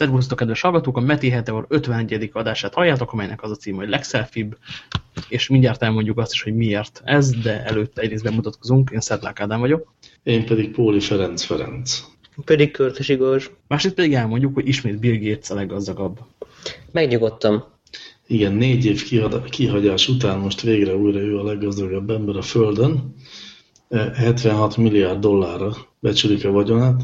Szervusztok, kedves hallgatók! A Meti Heteor 51. adását halljátok, amelynek az a cím, hogy legselfibb, és mindjárt elmondjuk azt is, hogy miért ez, de előtte egyrészt bemutatkozunk. Én Szedlák Ádám vagyok. Én pedig Póli Ferenc Ferenc. Pedig Körtes Igor. Másrészt pedig elmondjuk, hogy ismét Bill Gates a leggazdagabb. Megnyugodtam. Igen, négy év kihagyás után most végre újra ő a leggazdagabb ember a Földön. 76 milliárd dollárra becsülik a vagyonát,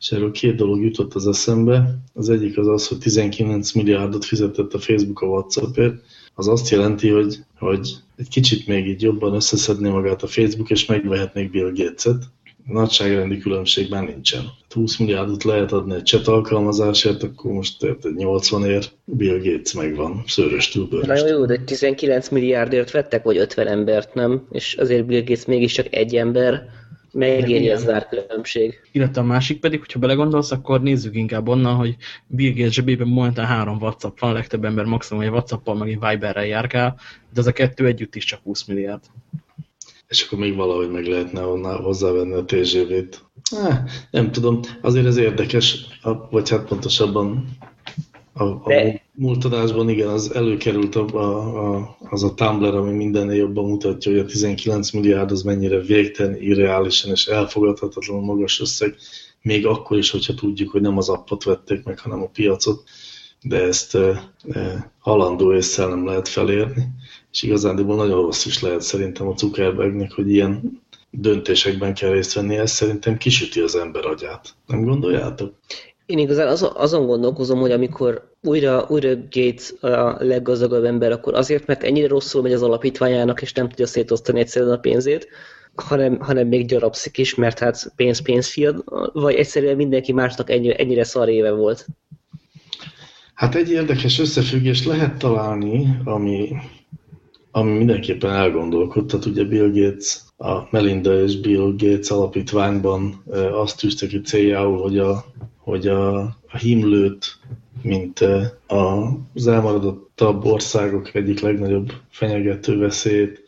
és erről két dolog jutott az eszembe. Az egyik az az, hogy 19 milliárdot fizetett a Facebook a WhatsAppért. Az azt jelenti, hogy, hogy egy kicsit még így jobban összeszedné magát a Facebook, és megvehetnék Bill Gates-et. Nagyságrendi különbség már nincsen. 20 milliárdot lehet adni egy chat alkalmazásért, akkor most 80 ér Bill Gates megvan, szőröstül bőröstül. Na jó, de 19 milliárdért vettek, vagy 50 embert, nem? És azért Bill Gates mégiscsak egy ember, Megéri az árkülönbség. Illetve a másik pedig, hogyha belegondolsz, akkor nézzük inkább onnan, hogy Bill Gates zsebében momentán három WhatsApp van, a legtöbb ember maximum egy WhatsAppal, meg egy Viberrel járkál, de az a kettő együtt is csak 20 milliárd. És akkor még valahogy meg lehetne onnan hozzávenni a TGV-t. Eh, nem tudom, azért ez érdekes, vagy hát pontosabban a, a múlt adásban igen, az előkerült a, a, a, az a Tumblr, ami mindennél jobban mutatja, hogy a 19 milliárd az mennyire végtelen, irreálisan és elfogadhatatlanul magas összeg, még akkor is, hogyha tudjuk, hogy nem az appot vették meg, hanem a piacot, de ezt e, e, halandó észsel nem lehet felérni, és igazándiból nagyon rossz is lehet szerintem a Zuckerbergnek, hogy ilyen döntésekben kell részt venni, ez szerintem kisüti az ember agyát. Nem gondoljátok? Én igazán azon, azon gondolkozom, hogy amikor újra, újra Gates a leggazdagabb ember, akkor azért, mert ennyire rosszul megy az alapítványának, és nem tudja szétosztani egyszerűen a pénzét, hanem, hanem még gyarapszik is, mert hát pénz, pénz fiad, vagy egyszerűen mindenki másnak ennyi, ennyire szar éve volt. Hát egy érdekes összefüggést lehet találni, ami, ami mindenképpen elgondolkodtat. Ugye Bill Gates, a Melinda és Bill Gates alapítványban azt tűzte ki céljául, hogy a hogy a, a himlőt, mint az elmaradottabb országok egyik legnagyobb fenyegető veszélyt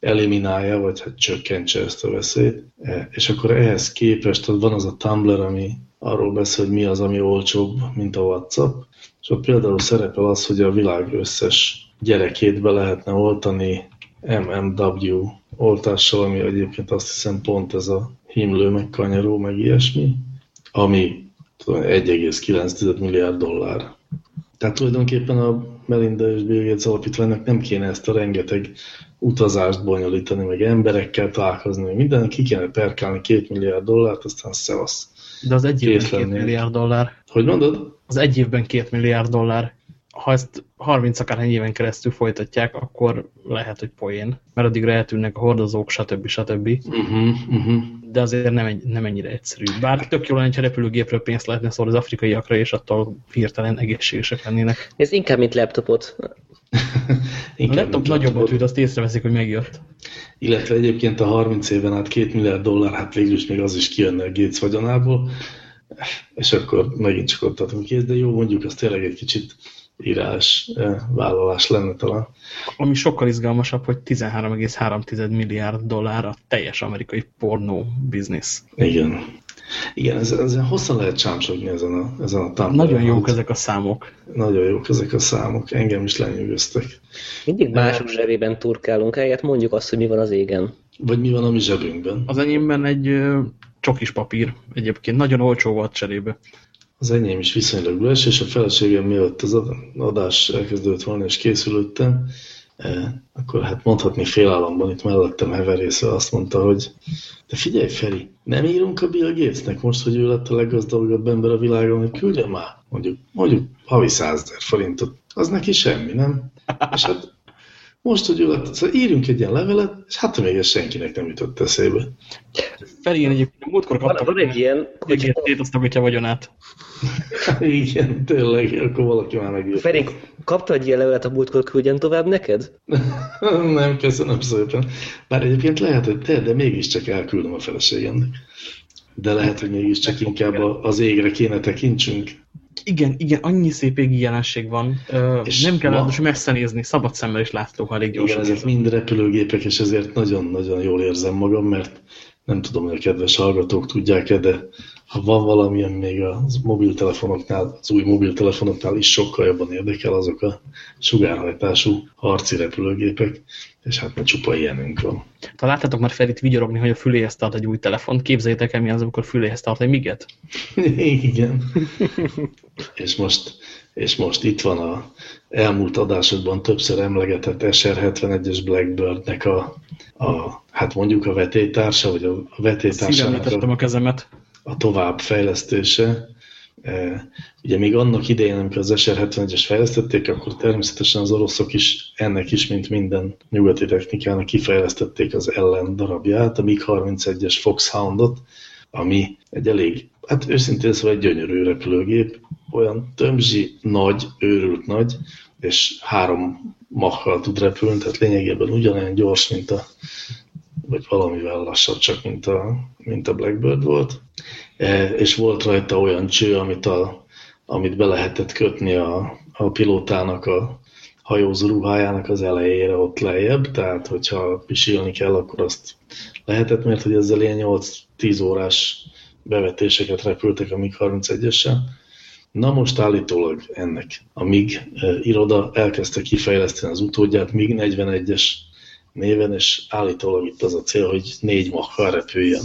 eliminálja, vagy hát csökkentse ezt a veszélyt. Eh, és akkor ehhez képest van az a Tumblr, ami arról beszél, hogy mi az, ami olcsóbb, mint a WhatsApp. És ott például szerepel az, hogy a világ összes gyerekét be lehetne oltani MMW oltással, ami egyébként azt hiszem pont ez a himlő, meg kanyaró, meg ilyesmi, ami 1,9 milliárd dollár. Tehát tulajdonképpen a Melinda és Bill Gates alapítványnak nem kéne ezt a rengeteg utazást bonyolítani, meg emberekkel találkozni, minden, ki kéne perkálni két milliárd dollárt, aztán szevasz. De az egy évben két milliárd dollár. Hogy mondod? Az egy évben két milliárd dollár. Ha ezt 30 akárhány éven keresztül folytatják, akkor lehet, hogy poén. Mert addig eltűnnek a hordozók, stb. stb. Uh -huh, uh -huh de azért nem, nem ennyire egyszerű. Bár tök jó lenne, ha repülőgépről pénzt lehetne szólni az afrikaiakra, és attól hirtelen egészségesek lennének. Ez inkább, mint laptopot. inkább, a laptop nagyobbat hűt, azt észreveszik, hogy megjött. Illetve egyébként a 30 éven át 2 milliárd dollár, hát végül is még az is kijönne a Gates vagyonából, és akkor megint csak ott adunk kész, de jó, mondjuk az tényleg egy kicsit írás vállalás lenne talán. Ami sokkal izgalmasabb, hogy 13,3 milliárd dollár a teljes amerikai pornó biznisz. Igen. Igen, ezen, ezen hosszan lehet csámsogni ezen a, ezen a támban. Nagyon jók ezek a számok. Nagyon jók ezek a számok, engem is lenyűgöztek. Mindig mások zsebében turkálunk, helyett mondjuk azt, hogy mi van az égen. Vagy mi van a mi zsebünkben. Az enyémben egy csokis papír egyébként, nagyon olcsó volt cserébe. Az enyém is viszonylag üres, és a feleségem mielőtt az adás elkezdődött volna, és készülöttem, eh, akkor hát mondhatni félállamban itt mellettem heverészve azt mondta, hogy de figyelj Feri, nem írunk a Bill Gatesnek most, hogy ő lett a leggazdagabb ember a világon, hogy küldje már, mondjuk, mondjuk havi százezer forintot, az neki semmi, nem? És hát most, hogy ő lett, szóval írjunk egy ilyen levelet, és hát még ez senkinek nem jutott eszébe. Feri, én egyébként múltkor kaptam. Van egy ilyen, hogy szétosztogatja vagyonát. Igen, tényleg, akkor valaki már megjött. Feri, kapta egy ilyen levelet a múltkor, küldjen tovább neked? nem, köszönöm szépen. Bár egyébként lehet, hogy te, de mégiscsak elküldöm a feleségemnek. De lehet, hogy mégiscsak inkább az égre kéne tekintsünk. Igen, igen, annyi szép égi jelenség van. És nem kell ma... messze nézni, szabad szemmel is látok elég gyorsan. Igen, ezek mind repülőgépek, és ezért nagyon-nagyon jól érzem magam, mert nem tudom, hogy a kedves hallgatók tudják-e, de ha van valami, ami még a mobiltelefonoknál, az új mobiltelefonoknál is sokkal jobban érdekel, azok a sugárhajtású harci repülőgépek, és hát már csupa ilyenünk van. Ha láttátok már Ferit vigyorogni, hogy a füléhez tart egy új telefont, képzeljétek el mi az, amikor füléhez tart egy miget? Igen. és, most, és most itt van a elmúlt adásokban többször emlegetett SR-71-es Blackbird-nek a, a, hát mondjuk a vetélytársa, vagy a vetélytársának a, a kezemet. A továbbfejlesztése. E, ugye még annak idején, amikor az SR-71-es fejlesztették, akkor természetesen az oroszok is ennek is, mint minden nyugati technikának kifejlesztették az ellen darabját, a MiG-31-es Foxhoundot, ami egy elég, hát őszintén szóval egy gyönyörű repülőgép, olyan tömzsi, nagy, őrült nagy, és három makkal tud repülni, tehát lényegében ugyanolyan gyors, mint a, vagy valamivel lassabb csak, mint a, mint a Blackbird volt. E, és volt rajta olyan cső, amit, a, amit be lehetett kötni a, a pilótának a hajózó ruhájának az elejére ott lejjebb, tehát hogyha pisilni kell, akkor azt lehetett, mert hogy ezzel ilyen 8-10 órás bevetéseket repültek a MiG-31-essel. Na most állítólag ennek a MIG eh, iroda elkezdte kifejleszteni az utódját MIG 41-es néven, és állítólag itt az a cél, hogy négy makkal repüljön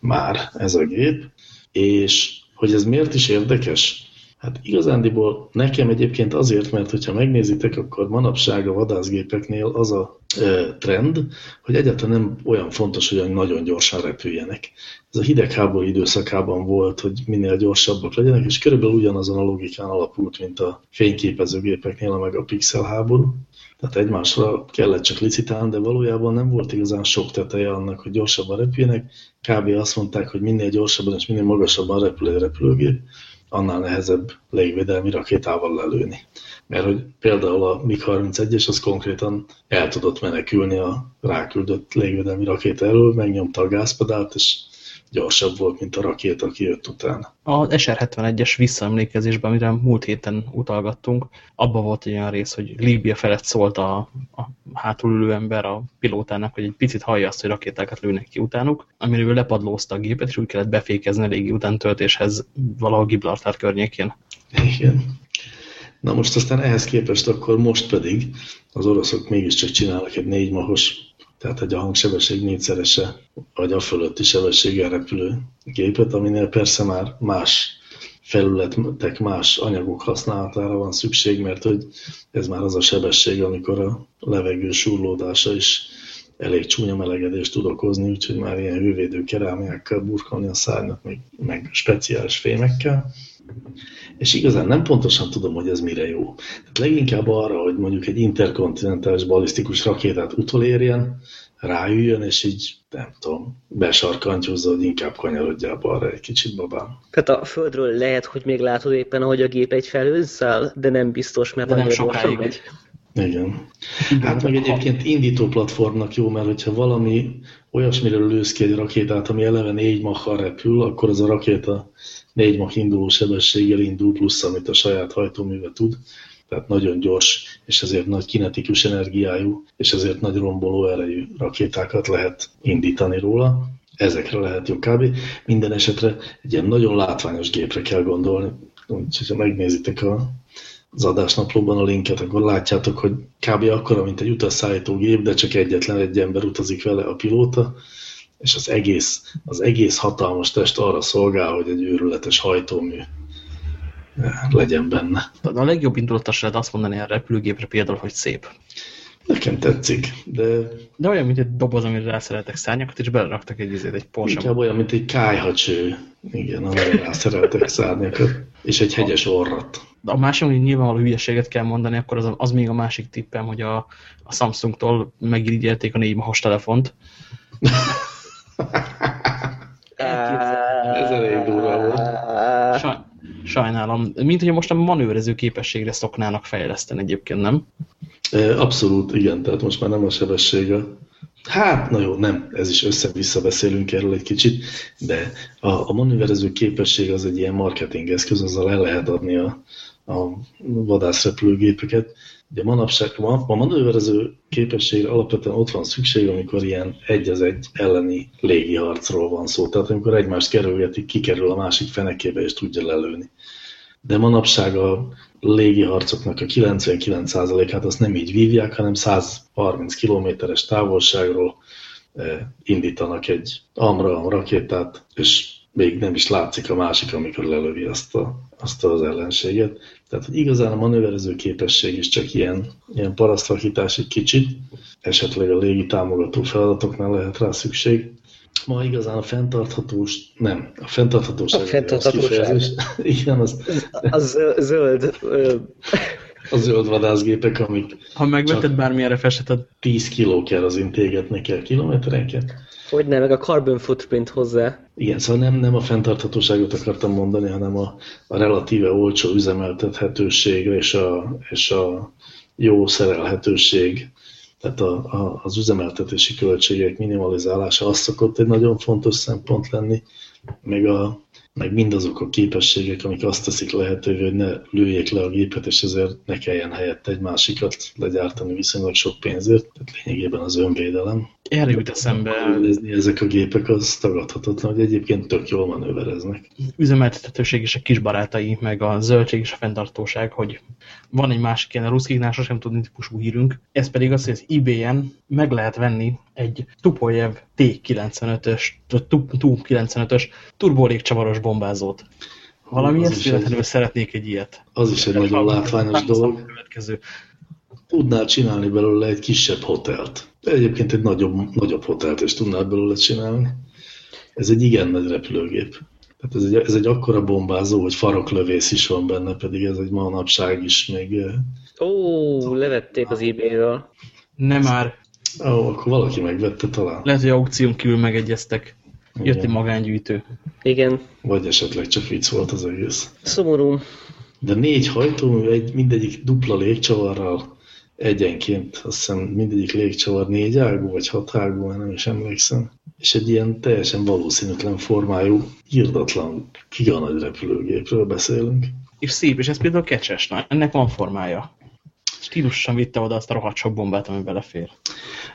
már ez a gép. És hogy ez miért is érdekes? Hát igazándiból nekem egyébként azért, mert hogyha megnézitek, akkor manapság a vadászgépeknél az a e, trend, hogy egyáltalán nem olyan fontos, hogy nagyon gyorsan repüljenek. Ez a hidegháború időszakában volt, hogy minél gyorsabbak legyenek, és körülbelül ugyanazon a logikán alapult, mint a fényképezőgépeknél, meg a pixel háború. Tehát egymásra kellett csak licitálni, de valójában nem volt igazán sok teteje annak, hogy gyorsabban repüljenek. Kb. azt mondták, hogy minél gyorsabban és minél magasabban repül egy repülőgép, annál nehezebb légvédelmi rakétával lelőni. Mert hogy például a MiG-31-es az konkrétan el tudott menekülni a ráküldött légvédelmi rakéta elől, megnyomta a gázpedált, és gyorsabb volt, mint a rakéta, aki jött utána. Az SR-71-es visszaemlékezésben, amire múlt héten utalgattunk, abban volt egy olyan rész, hogy Líbia felett szólt a, a hátulülő ember a pilótának, hogy egy picit hallja azt, hogy rakétákat lőnek ki utánuk, amiről lepadlózta a gépet, és úgy kellett befékezni a légi utántöltéshez valahol Gibraltar környékén. Igen. Na most aztán ehhez képest akkor most pedig az oroszok mégiscsak csinálnak egy négy mahos tehát egy a hangsebesség négyszerese, vagy a fölötti sebességgel repülő gépet, aminél persze már más felületek, más anyagok használatára van szükség, mert hogy ez már az a sebesség, amikor a levegő surlódása is elég csúnya melegedést tud okozni, úgyhogy már ilyen hővédő kerámiákkal burkolni a szárnyat, meg, meg speciális fémekkel. És igazán nem pontosan tudom, hogy ez mire jó. Tehát leginkább arra, hogy mondjuk egy interkontinentális balisztikus rakétát utolérjen, ráüljön, és így nem tudom, besarkantyúzza, hogy inkább kanyarodjál balra egy kicsit babám. Tehát a földről lehet, hogy még látod éppen, hogy a gép egy felhőzszáll, de nem biztos, mert de nem sokáig megy. Igen. Hát meg egyébként indító platformnak jó, mert hogyha valami olyasmiről lősz ki egy rakétát, ami eleve négy macha repül, akkor az a rakéta négy mach induló sebességgel indul, plusz amit a saját hajtóműve tud. Tehát nagyon gyors, és ezért nagy kinetikus energiájú, és ezért nagy romboló erejű rakétákat lehet indítani róla. Ezekre lehet jó kb. Minden esetre egy ilyen nagyon látványos gépre kell gondolni. Úgyhogy ha megnézitek a az adásnaplóban a linket, akkor látjátok, hogy kb. akkora, mint egy utasszállítógép, de csak egyetlen egy ember utazik vele a pilóta, és az egész, az egész hatalmas test arra szolgál, hogy egy őrületes hajtómű legyen benne. A legjobb indulatosra lehet azt mondani a repülőgépre például, hogy szép. Nekem tetszik, de... De olyan, mint egy doboz, amire rászereltek szárnyakat, és beleraktak egy izét, egy Porsche. Inkább olyan, mint egy kájhacső. Igen, amire rászereltek szárnyakat. És egy hegyes orrat. A másik, hogy nyilvánvaló hülyeséget kell mondani, akkor az, az még a másik tippem, hogy a, a Samsungtól megirigyelték a négy telefont. Ez elég durva volt. Sajnálom. Mint hogy most a manőrező képességre szoknának fejleszteni egyébként, nem? Abszolút, igen. Tehát most már nem a sebessége. Hát, na jó, nem, ez is össze-vissza beszélünk erről egy kicsit, de a, a manőverező képesség az egy ilyen marketing eszköz, azzal el lehet adni a, a vadászrepülőgépeket. Ugye manapság a manőverező képességre alapvetően ott van szükség, amikor ilyen egy az egy elleni légiharcról van szó. Tehát amikor egymást kerülgetik, kikerül a másik fenekébe és tudja lelőni. De manapság a légiharcoknak a 99%-át azt nem így vívják, hanem 130 kilométeres távolságról eh, indítanak egy Amra rakétát, és még nem is látszik a másik, amikor lelövi azt, a, azt az ellenséget. Tehát, hogy igazán a manőverező képesség is csak ilyen, ilyen parasztvakítás egy kicsit, esetleg a légi támogató feladatoknál lehet rá szükség. Ma igazán a fenntarthatós, nem, a fenntarthatóság. A fenntarthatóság. Igen, az... A zöld... A zöld vadászgépek, amik... Ha megveted bármilyenre festetted. 10 kiló kerozin tégetni kell kilométerenként. Hogy nem, meg a carbon footprint hozzá. Igen, szóval nem, nem a fenntarthatóságot akartam mondani, hanem a, a relatíve olcsó üzemeltethetőség és a, és a jó szerelhetőség, tehát a, a, az üzemeltetési költségek minimalizálása az szokott egy nagyon fontos szempont lenni, meg a, meg mindazok a képességek, amik azt teszik lehetővé, hogy ne lőjék le a gépet, és ezért ne kelljen helyette egy másikat legyártani viszonylag sok pénzért. Tehát lényegében az önvédelem. Erre jut eszembe. Ezek a gépek az tagadhatatlan, hogy egyébként tök jól manővereznek. Üzemeltethetőség és a kis barátai, meg a zöldség és a fenntartóság, hogy van egy másik ilyen a ruszkiknál sosem tudni típusú hírünk. Ez pedig az, hogy az eBay-en meg lehet venni egy Tupolev T95-ös, Tu-95-ös turbólégcsavaros bombázót. Valamiért véletlenül szeretnék egy ilyet. Az is egy nagyon látványos dolog. Következő. Tudnál csinálni belőle egy kisebb hotelt. Egyébként egy nagyobb, nagyobb hotelt is tudnál belőle csinálni. Ez egy igen nagy repülőgép. Tehát ez egy, ez egy akkora bombázó, hogy faroklövész is van benne, pedig ez egy manapság is még... Ó, levették az eBay-ről. Nem már. Ó, akkor valaki megvette talán. Lehet, hogy aukción kívül megegyeztek. Jött egy magángyűjtő. Igen. Vagy esetleg csak vicc volt az egész. Szomorú. De négy hajtómű, egy, mindegyik dupla légcsavarral egyenként, azt hiszem mindegyik légcsavar négy ágú, vagy hat ágú, nem is emlékszem. És egy ilyen teljesen valószínűtlen formájú, írdatlan, nagy repülőgépről beszélünk. És szép, és ez például kecses, na, ennek van formája. Stílusosan vitte oda azt a rohadt sok bombát, ami belefér.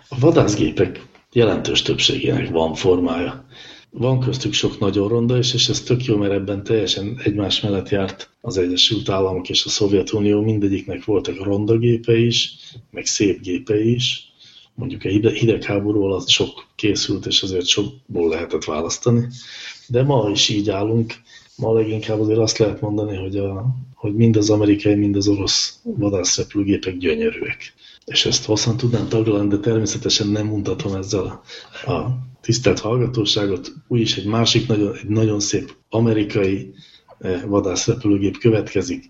A vadászgépek jelentős többségének van formája. Van köztük sok nagyon ronda is, és ez tök jó, mert ebben teljesen egymás mellett járt az Egyesült Államok és a Szovjetunió. Mindegyiknek voltak ronda gépe is, meg szép gépe is. Mondjuk a hidegháború alatt sok készült, és azért sokból lehetett választani. De ma is így állunk. Ma leginkább azért azt lehet mondani, hogy, a, hogy mind az amerikai, mind az orosz vadászrepülőgépek gyönyörűek és ezt hosszan tudnám taglalni, de természetesen nem mutatom ezzel a, tisztelt hallgatóságot. Úgyis egy másik nagyon, egy nagyon szép amerikai eh, vadászrepülőgép következik,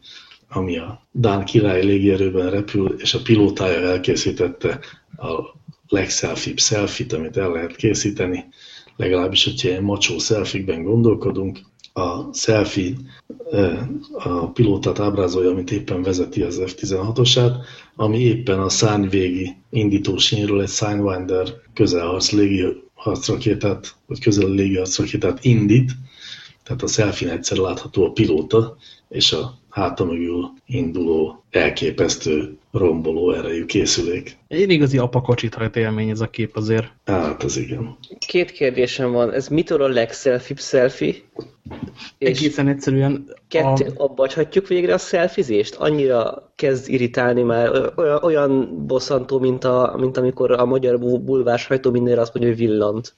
ami a Dán király légierőben repül, és a pilótája elkészítette a legszelfibb szelfit, amit el lehet készíteni, legalábbis, hogyha ilyen macsó szelfikben gondolkodunk. A selfie eh, a pilótát ábrázolja, amit éppen vezeti az F-16-osát, ami éppen a szárnyvégi indítósínről egy Signwinder közelharc légiharcrakétát, vagy közel légiharcrakétát indít, tehát a szelfin egyszer látható a pilóta, és a háta mögül induló, elképesztő, romboló erejű készülék. Egy igazi apakocsit hajt élmény ez a kép azért. Hát, az igen. Két kérdésem van. Ez mitől a legszelfibb selfie? Egészen egyszerűen... Kettő, a... abba hagyjuk végre a szelfizést? Annyira kezd irritálni már. Olyan, olyan bosszantó, mint, a, mint amikor a magyar bulvás hajtó mindenre azt mondja, hogy villant.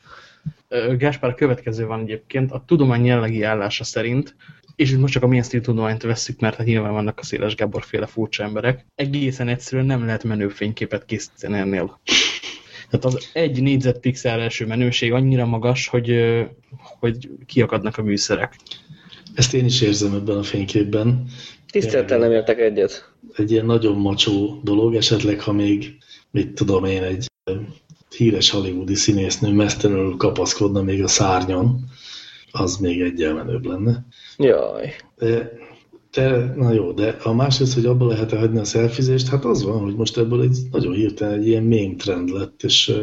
Gáspár, következő van egyébként. A tudomány jelenlegi állása szerint és most csak a mainstream tudományt vesszük, mert hát nyilván vannak a Széles Gábor féle furcsa emberek, egészen egyszerűen nem lehet menő fényképet készíteni ennél. Tehát az egy négyzetpixel első menőség annyira magas, hogy, hogy kiakadnak a műszerek. Ezt én is érzem ebben a fényképben. Tiszteltel nem értek egyet. Egy ilyen nagyon macsó dolog, esetleg ha még, mit tudom én, egy híres hollywoodi színésznő mesztelenül kapaszkodna még a szárnyon, az még egyel menőbb lenne. Jaj. De, de, na jó, de a másrészt, hogy abba lehet -e hagyni a szelfizést, hát az van, hogy most ebből egy nagyon hirtelen egy ilyen mém trend lett, és,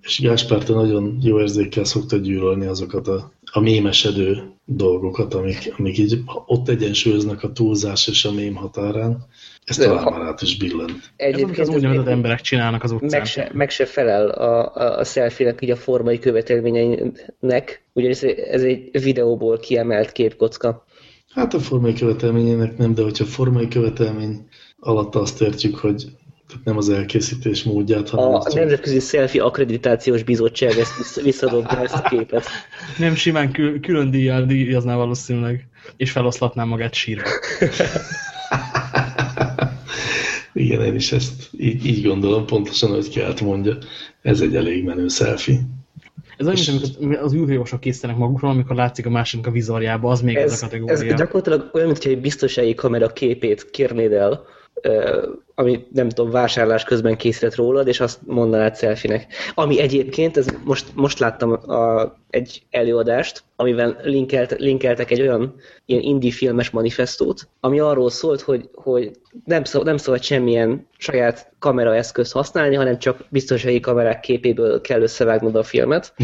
és Gáspár, te nagyon jó érzékkel szokta gyűlölni azokat a a mémesedő dolgokat, amik, amik így ott egyensúlyoznak a túlzás és a mém határán. Ez De talán már át is billent. Egyébként az úgynevezett emberek csinálnak az utcán. Meg se, meg se felel a, a, a selfie-nek így a formai követelményeinek, ugyanis ez egy videóból kiemelt képkocka. Hát a formai követelményének nem, de hogyha formai követelmény alatt azt értjük, hogy tehát nem az elkészítés módját, hanem... A Nemzetközi Selfie Akkreditációs Bizottság ezt visszadobta ezt a képet. Nem simán kül külön díjjal díjazná valószínűleg, és feloszlatná magát sírva. Igen, én is ezt így, így gondolom, pontosan, hogy kellett mondja. Ez egy elég menő selfie. Ez olyan, mint az űrhajósok készítenek magukról, amikor látszik a másiknak a vizorjába, az még ez, ez a kategória. Ez gyakorlatilag olyan, mintha egy biztonsági kamera képét kérnéd el, ami nem tudom, vásárlás közben készített rólad, és azt mondanád selfie-nek. Ami egyébként, ez most, most láttam a, egy előadást, amivel linkelt, linkeltek egy olyan ilyen indie filmes manifestót, ami arról szólt, hogy, hogy nem, szab, nem szabad semmilyen saját kameraeszközt használni, hanem csak biztonsági kamerák képéből kell összevágnod a filmet.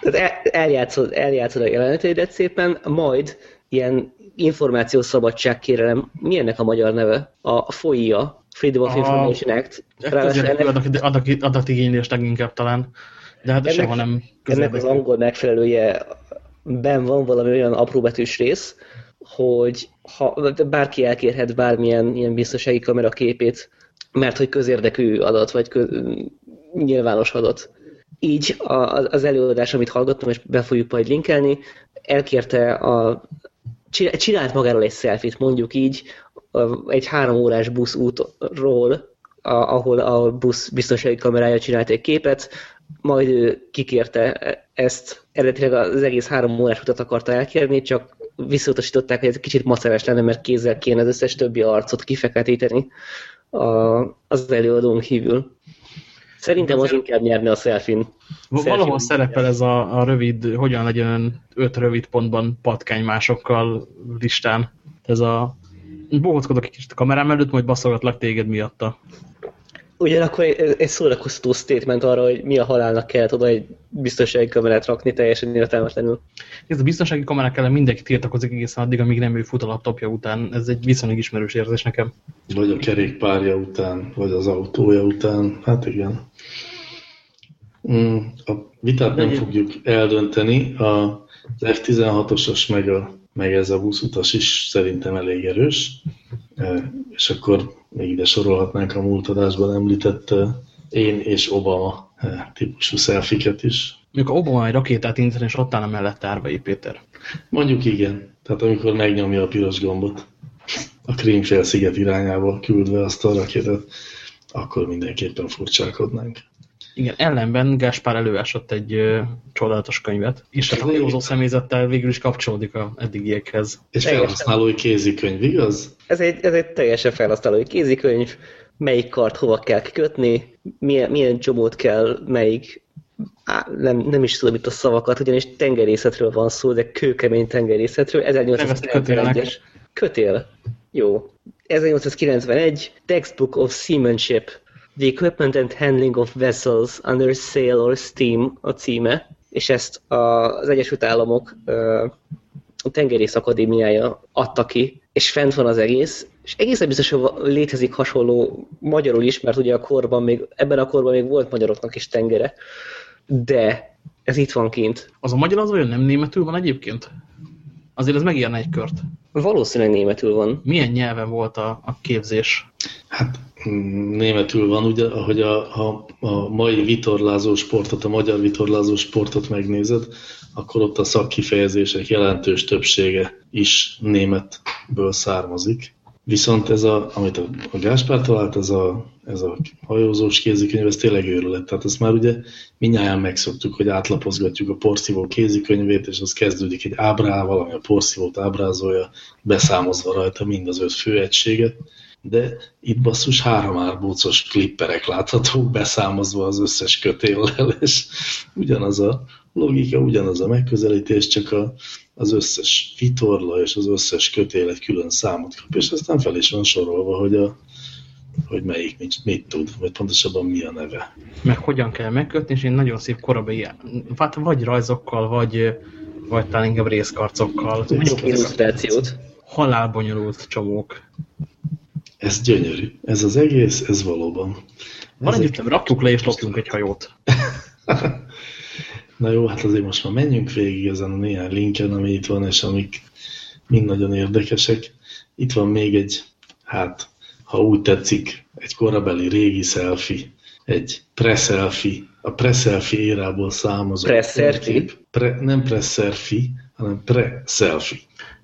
Tehát el, eljátszod, eljátszod a jeleneteidet szépen, majd ilyen információszabadság kérelem, mi ennek a magyar neve? A FOIA, Freedom of Information Act. ennek... adatigénylés leginkább talán, de hát ennek, sehol nem Ennek az angol megfelelője ben van valami olyan apróbetűs rész, hogy ha bárki elkérhet bármilyen ilyen biztonsági kamera képét, mert hogy közérdekű adat, vagy köz, nyilvános adat. Így az előadás, amit hallgattam, és be fogjuk majd linkelni, elkérte a csinált magáról egy selfit, mondjuk így, egy három órás buszútról, ahol a busz biztonsági kamerája csinált egy képet, majd ő kikérte ezt, eredetileg az egész három órás utat akarta elkérni, csak visszautasították, hogy ez kicsit macerás lenne, mert kézzel kéne az összes többi arcot kifeketíteni az előadón kívül. Szerintem az inkább nyerne a selfie Valahol szerepel ez a, a rövid, hogyan legyen öt rövid pontban patkány másokkal listán. Ez a bohockodok egy kicsit a kamerám előtt, majd baszogatlak téged miatta. Ugyanakkor egy szórakoztató statement arra, hogy mi a halálnak kellett oda egy biztonsági kamerát rakni teljesen értelmetlenül. Ez a biztonsági kamerák ellen mindenki tiltakozik egészen addig, amíg nem ő fut a laptopja után. Ez egy viszonylag ismerős érzés nekem. Vagy a kerékpárja után, vagy az autója után. Hát igen. Mm, a vitát nem fogjuk eldönteni. Az F-16-osos meg, a, meg ez a buszutas is szerintem elég erős. E, és akkor még ide sorolhatnánk a múlt adásban említett én és Obama e, típusú szelfiket is. Mondjuk Obama egy rakétát indítani, és ott áll mellett Árvai Péter. Mondjuk igen. Tehát amikor megnyomja a piros gombot a Krímfél-sziget irányába küldve azt a rakétát, akkor mindenképpen furcsálkodnánk. Igen, ellenben Gáspár előásott egy ö, csodálatos könyvet, és hát a hajózó személyzettel végül is kapcsolódik a eddigiekhez. És felhasználói kézikönyv, igaz? Ez egy, ez egy teljesen felhasználói kézikönyv, melyik kart hova kell kikötni, milyen, milyen csomót kell, melyik Á, nem, nem is tudom itt a szavakat, ugyanis tengerészetről van szó, de kőkemény tengerészetről. 1891-es. Kötél. Jó. 1891, Textbook of Seamanship The Equipment and Handling of Vessels Under Sail or Steam a címe, és ezt az Egyesült Államok a Tengerész Akadémiája adta ki, és fent van az egész, és egészen biztos, hogy létezik hasonló magyarul is, mert ugye a korban még, ebben a korban még volt magyaroknak is tengere, de ez itt van kint. Az a magyar az olyan nem németül van egyébként? Azért ez megírna egy kört. Valószínűleg németül van. Milyen nyelven volt a, a képzés? Hát németül van, ugye, ahogy a, a, a mai vitorlázó sportot, a magyar vitorlázó sportot megnézed, akkor ott a szakkifejezések jelentős többsége is németből származik. Viszont ez, a, amit a, a Gáspár talált, ez a, ez a hajózós kézikönyv, ez tényleg őrület. Tehát ezt már ugye minnyáján megszoktuk, hogy átlapozgatjuk a porszívó kézikönyvét, és az kezdődik egy ábrával, ami a porszívót ábrázolja, beszámozva rajta mind az öt főegységet de itt basszus három árbócos klipperek láthatók beszámozva az összes kötéllel, és ugyanaz a logika, ugyanaz a megközelítés, csak a, az összes vitorla és az összes kötél egy külön számot kap, és aztán fel is van sorolva, hogy a, hogy melyik mit, mit tud, vagy pontosabban mi a neve. Meg hogyan kell megkötni, és én nagyon szép korabeli, hát vagy rajzokkal, vagy, vagy talán inkább részkarcokkal. Mondjuk illusztrációt. Halálbonyolult csomók. Ez gyönyörű. Ez az egész, ez valóban. Van egy ötlem, rakjuk le és lopjunk egy hajót. Na jó, hát azért most már menjünk végig ezen a néhány linken, ami itt van, és amik mind nagyon érdekesek. Itt van még egy, hát, ha úgy tetszik, egy korabeli régi selfie, egy pre-selfie, a pre-selfie érából származó. Pre-selfie? Pre, nem pre-selfie, hanem pre-selfie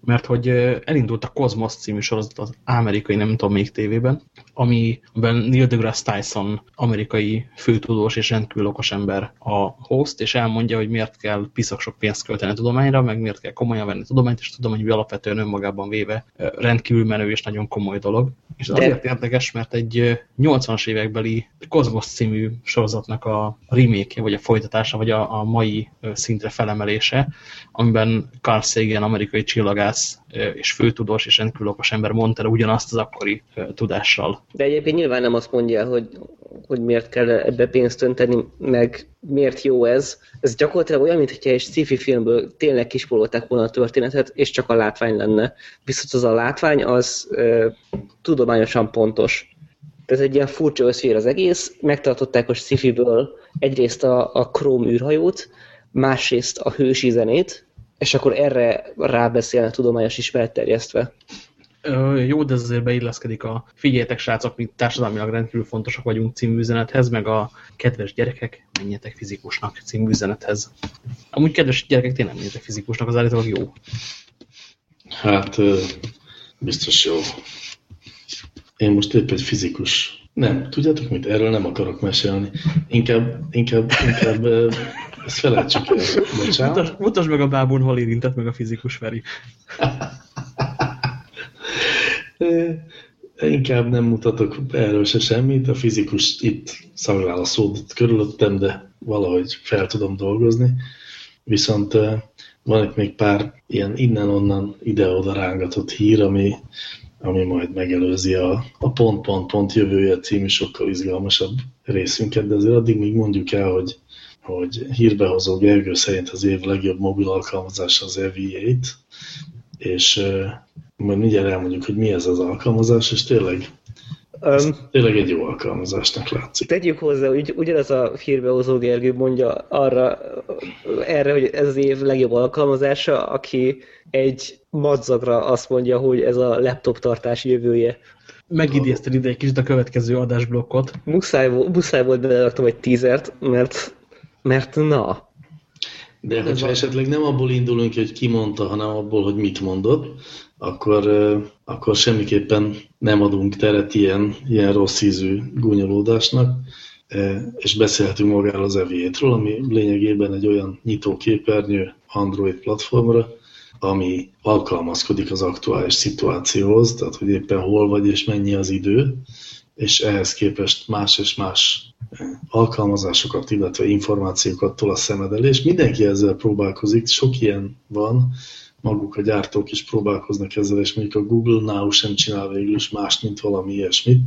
mert hogy elindult a Cosmos című sorozat az amerikai, nem tudom még tévében, amiben Neil deGrasse Tyson, amerikai főtudós és rendkívül okos ember a host, és elmondja, hogy miért kell piszak sok pénzt költeni a tudományra, meg miért kell komolyan venni a tudományt, és a tudomány, hogy alapvetően önmagában véve rendkívül menő és nagyon komoly dolog. És ez azért érdekes, mert egy 80-as évekbeli Cosmos című sorozatnak a remake vagy a folytatása, vagy a, a mai szintre felemelése, amiben Carl Sagan, amerikai csillagász és főtudós és rendkívül okos ember mondta el ugyanazt az akkori tudással. De egyébként nyilván nem azt mondja, hogy, hogy miért kell ebbe pénzt önteni, meg miért jó ez. Ez gyakorlatilag olyan, mintha egy sci-fi filmből tényleg kispololták volna a történetet, és csak a látvány lenne. Viszont az a látvány az e, tudományosan pontos. Ez egy ilyen furcsa összfér az egész. Megtartották a sci-fi-ből egyrészt a, a Chrome űrhajót, másrészt a hősi zenét, és akkor erre rábeszélne tudományos ismeret terjesztve. Jó, de ez azért beilleszkedik a figyeljetek srácok, mi társadalmilag rendkívül fontosak vagyunk című üzenethez, meg a kedves gyerekek, menjetek fizikusnak című üzenethez. Amúgy kedves gyerekek, tényleg menjetek fizikusnak, az állítólag jó. Hát, biztos jó. Én most épp egy fizikus. Nem, tudjátok mit? Erről nem akarok mesélni. Inkább, inkább, inkább ezt felejtsük el. Mutasd, mutasd meg a bábun, hol érintett meg a fizikus Feri. Inkább nem mutatok erről se semmit. A fizikus itt szaglál a szót körülöttem, de valahogy fel tudom dolgozni. Viszont van itt még pár ilyen innen-onnan ide-oda rángatott hír, ami, ami majd megelőzi a, a pont, pont, pont jövője című sokkal izgalmasabb részünket, de azért addig még mondjuk el, hogy hogy hírbehozó Gergő szerint az év legjobb mobil alkalmazása az EV8, és majd mindjárt elmondjuk, hogy mi ez az alkalmazás, és tényleg Um, tényleg egy jó alkalmazásnak látszik. Tegyük hozzá, hogy ugyanaz a hírbehozó Gergő mondja arra, erre, hogy ez az év legjobb alkalmazása, aki egy madzagra azt mondja, hogy ez a laptop tartás jövője. Megidézted ide egy kicsit a következő adásblokkot. Muszáj, muszáj volt beleraktam egy tízert, mert mert na. De hogyha esetleg nem abból indulunk, hogy ki mondta, hanem abból, hogy mit mondott, akkor, akkor semmiképpen nem adunk teret ilyen, ilyen rossz ízű gúnyolódásnak, és beszélhetünk magáról az eviétről, ami lényegében egy olyan nyitóképernyő Android platformra, ami alkalmazkodik az aktuális szituációhoz, tehát hogy éppen hol vagy és mennyi az idő, és ehhez képest más és más eh, alkalmazásokat, illetve információkat tol a szemed elé, és mindenki ezzel próbálkozik, sok ilyen van, maguk a gyártók is próbálkoznak ezzel, és mondjuk a Google Now sem csinál végül is más, mint valami ilyesmit,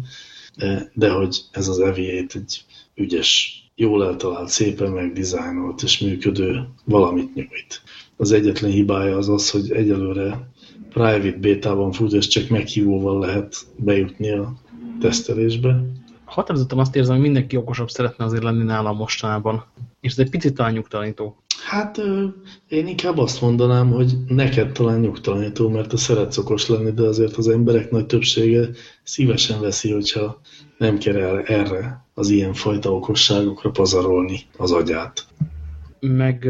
de hogy ez az EV8 egy ügyes, jól eltalált, szépen megdizájnolt és működő valamit nyújt. Az egyetlen hibája az az, hogy egyelőre private bétában fut, és csak meghívóval lehet bejutni a tesztelésbe. Határozottan azt érzem, hogy mindenki okosabb szeretne azért lenni nálam mostanában. És ez egy picit talán nyugtalanító. Hát én inkább azt mondanám, hogy neked talán nyugtalanító, mert te szeretsz okos lenni, de azért az emberek nagy többsége szívesen veszi, hogyha nem kell erre az ilyen fajta okosságokra pazarolni az agyát meg,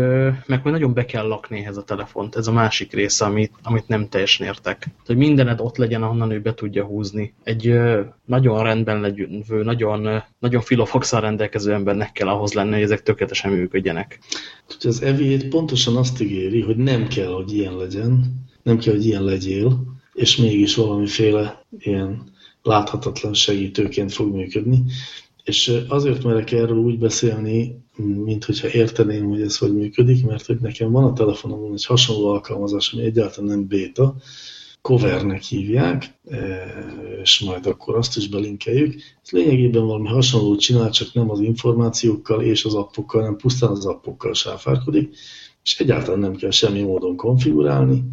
meg hogy nagyon be kell lakni ehhez a telefont. Ez a másik része, amit, amit nem teljesen értek. Hogy mindened ott legyen, ahonnan ő be tudja húzni. Egy nagyon rendben legyővő, nagyon, nagyon filofoxal rendelkező embernek kell ahhoz lenni, hogy ezek tökéletesen működjenek. Az ev pontosan azt ígéri, hogy nem kell, hogy ilyen legyen, nem kell, hogy ilyen legyél, és mégis valamiféle ilyen láthatatlan segítőként fog működni. És azért merek erről úgy beszélni, mint hogyha érteném, hogy ez hogy működik, mert hogy nekem van a telefonomon egy hasonló alkalmazás, ami egyáltalán nem béta, covernek hívják, és majd akkor azt is belinkeljük. Ez lényegében valami hasonlót csinál, csak nem az információkkal és az appokkal, hanem pusztán az appokkal sáfárkodik, és egyáltalán nem kell semmi módon konfigurálni.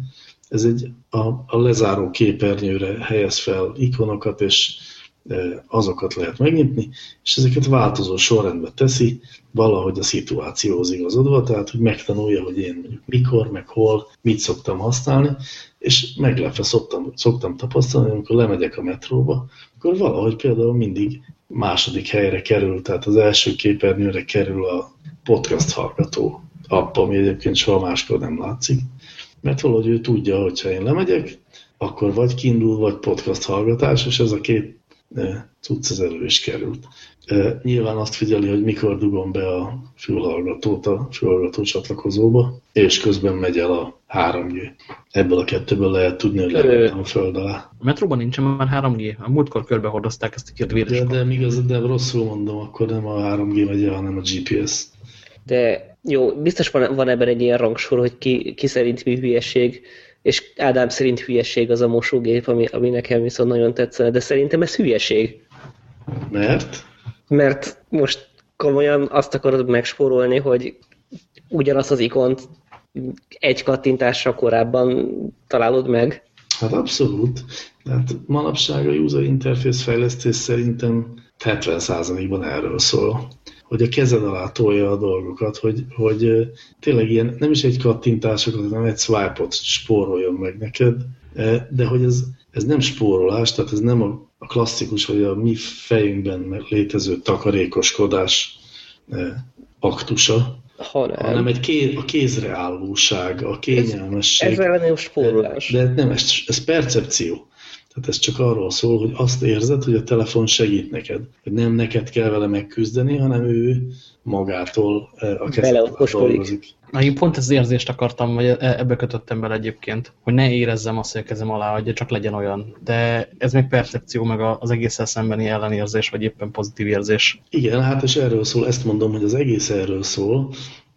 Ez egy a, a lezáró képernyőre helyez fel ikonokat, és azokat lehet megnyitni, és ezeket változó sorrendbe teszi, valahogy a szituációhoz igazodva, tehát hogy megtanulja, hogy én mondjuk mikor, meg hol, mit szoktam használni, és meglepve szoktam, szoktam tapasztalni, amikor lemegyek a metróba, akkor valahogy például mindig második helyre kerül, tehát az első képernyőre kerül a podcast hallgató app, ami egyébként soha máskor nem látszik, mert valahogy ő tudja, hogyha én lemegyek, akkor vagy Kindle, vagy podcast hallgatás, és ez a két cucc az elő is került. Nyilván azt figyeli, hogy mikor dugom be a fülhallgatót a fülhallgató csatlakozóba, és közben megy el a 3G. Ebből a kettőből lehet tudni, hogy lehetem a föld alá. A metróban nincsen már 3G. A múltkor körbehordozták ezt a két véres. De, de míg az, de rosszul mondom, akkor nem a 3G megy el, hanem a GPS. De jó, biztos van, van ebben egy ilyen rangsor, hogy ki, ki szerint mi hülyeség és Ádám szerint hülyeség az a mosógép, ami, ami nekem viszont nagyon tetszene, de szerintem ez hülyeség. Mert? Mert most komolyan azt akarod megspórolni, hogy ugyanazt az ikont egy kattintásra korábban találod meg? Hát abszolút. Tehát manapság a user interface fejlesztés szerintem 70%-ban erről szól hogy a kezed alá tolja a dolgokat, hogy, hogy tényleg ilyen, nem is egy kattintásokat, hanem egy swipe-ot spóroljon meg neked, de hogy ez, ez nem spórolás, tehát ez nem a, a klasszikus, vagy a mi fejünkben létező takarékoskodás aktusa, hanem, hanem egy kéz, a kézreállóság, a kényelmesség. Ez, ez a spórolás. De nem, ez, ez percepció. Tehát ez csak arról szól, hogy azt érzed, hogy a telefon segít neked. Hogy nem neked kell vele megküzdeni, hanem ő magától eh, a dolgozik. Na, én pont ezt az érzést akartam, vagy e- ebbe kötöttem bele egyébként, hogy ne érezzem azt, hogy a kezem alá adja, csak legyen olyan. De ez még percepció, meg az egész szembeni ellenérzés, vagy éppen pozitív érzés. Igen, hát és erről szól, ezt mondom, hogy az egész erről szól,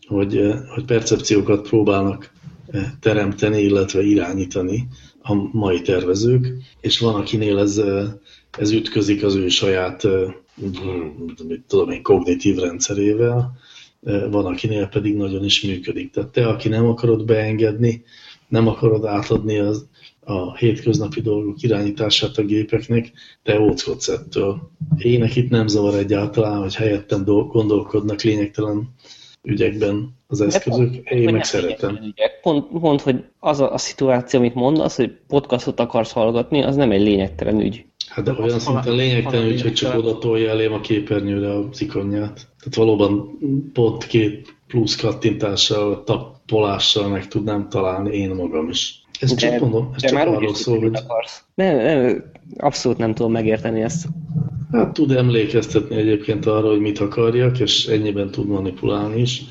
hogy, eh, hogy percepciókat próbálnak eh, teremteni, illetve irányítani a mai tervezők, és van, akinél ez, ez ütközik az ő saját mit tudom én, kognitív rendszerével, van, akinél pedig nagyon is működik. Tehát te, aki nem akarod beengedni, nem akarod átadni az, a hétköznapi dolgok irányítását a gépeknek, te óckodsz ettől. Ének itt nem zavar egyáltalán, hogy helyettem gondolkodnak lényegtelen ügyekben az eszközök, pont, én meg szeretem. Ügyek. Pont, pont, hogy az a, a szituáció, amit mondasz, hogy podcastot akarsz hallgatni, az nem egy lényegtelen ügy. Hát de olyan szinten lényegtelen ügy, hogy csak oda tolja elém a képernyőre a ikonját. Tehát valóban pont két plusz kattintással, tappolással meg tudnám találni én magam is. Ezt de, csak mondom, ez csak arról szól, hogy... Akarsz. Nem, nem, abszolút nem tudom megérteni ezt. Hát tud emlékeztetni egyébként arra, hogy mit akarjak, és ennyiben tud manipulálni is.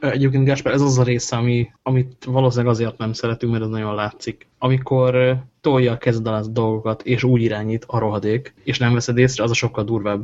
Egyébként Gáspár, ez az a része, ami, amit valószínűleg azért nem szeretünk, mert ez nagyon látszik. Amikor tolja a kezed alá dolgokat, és úgy irányít a rohadék, és nem veszed észre, az a sokkal durvább.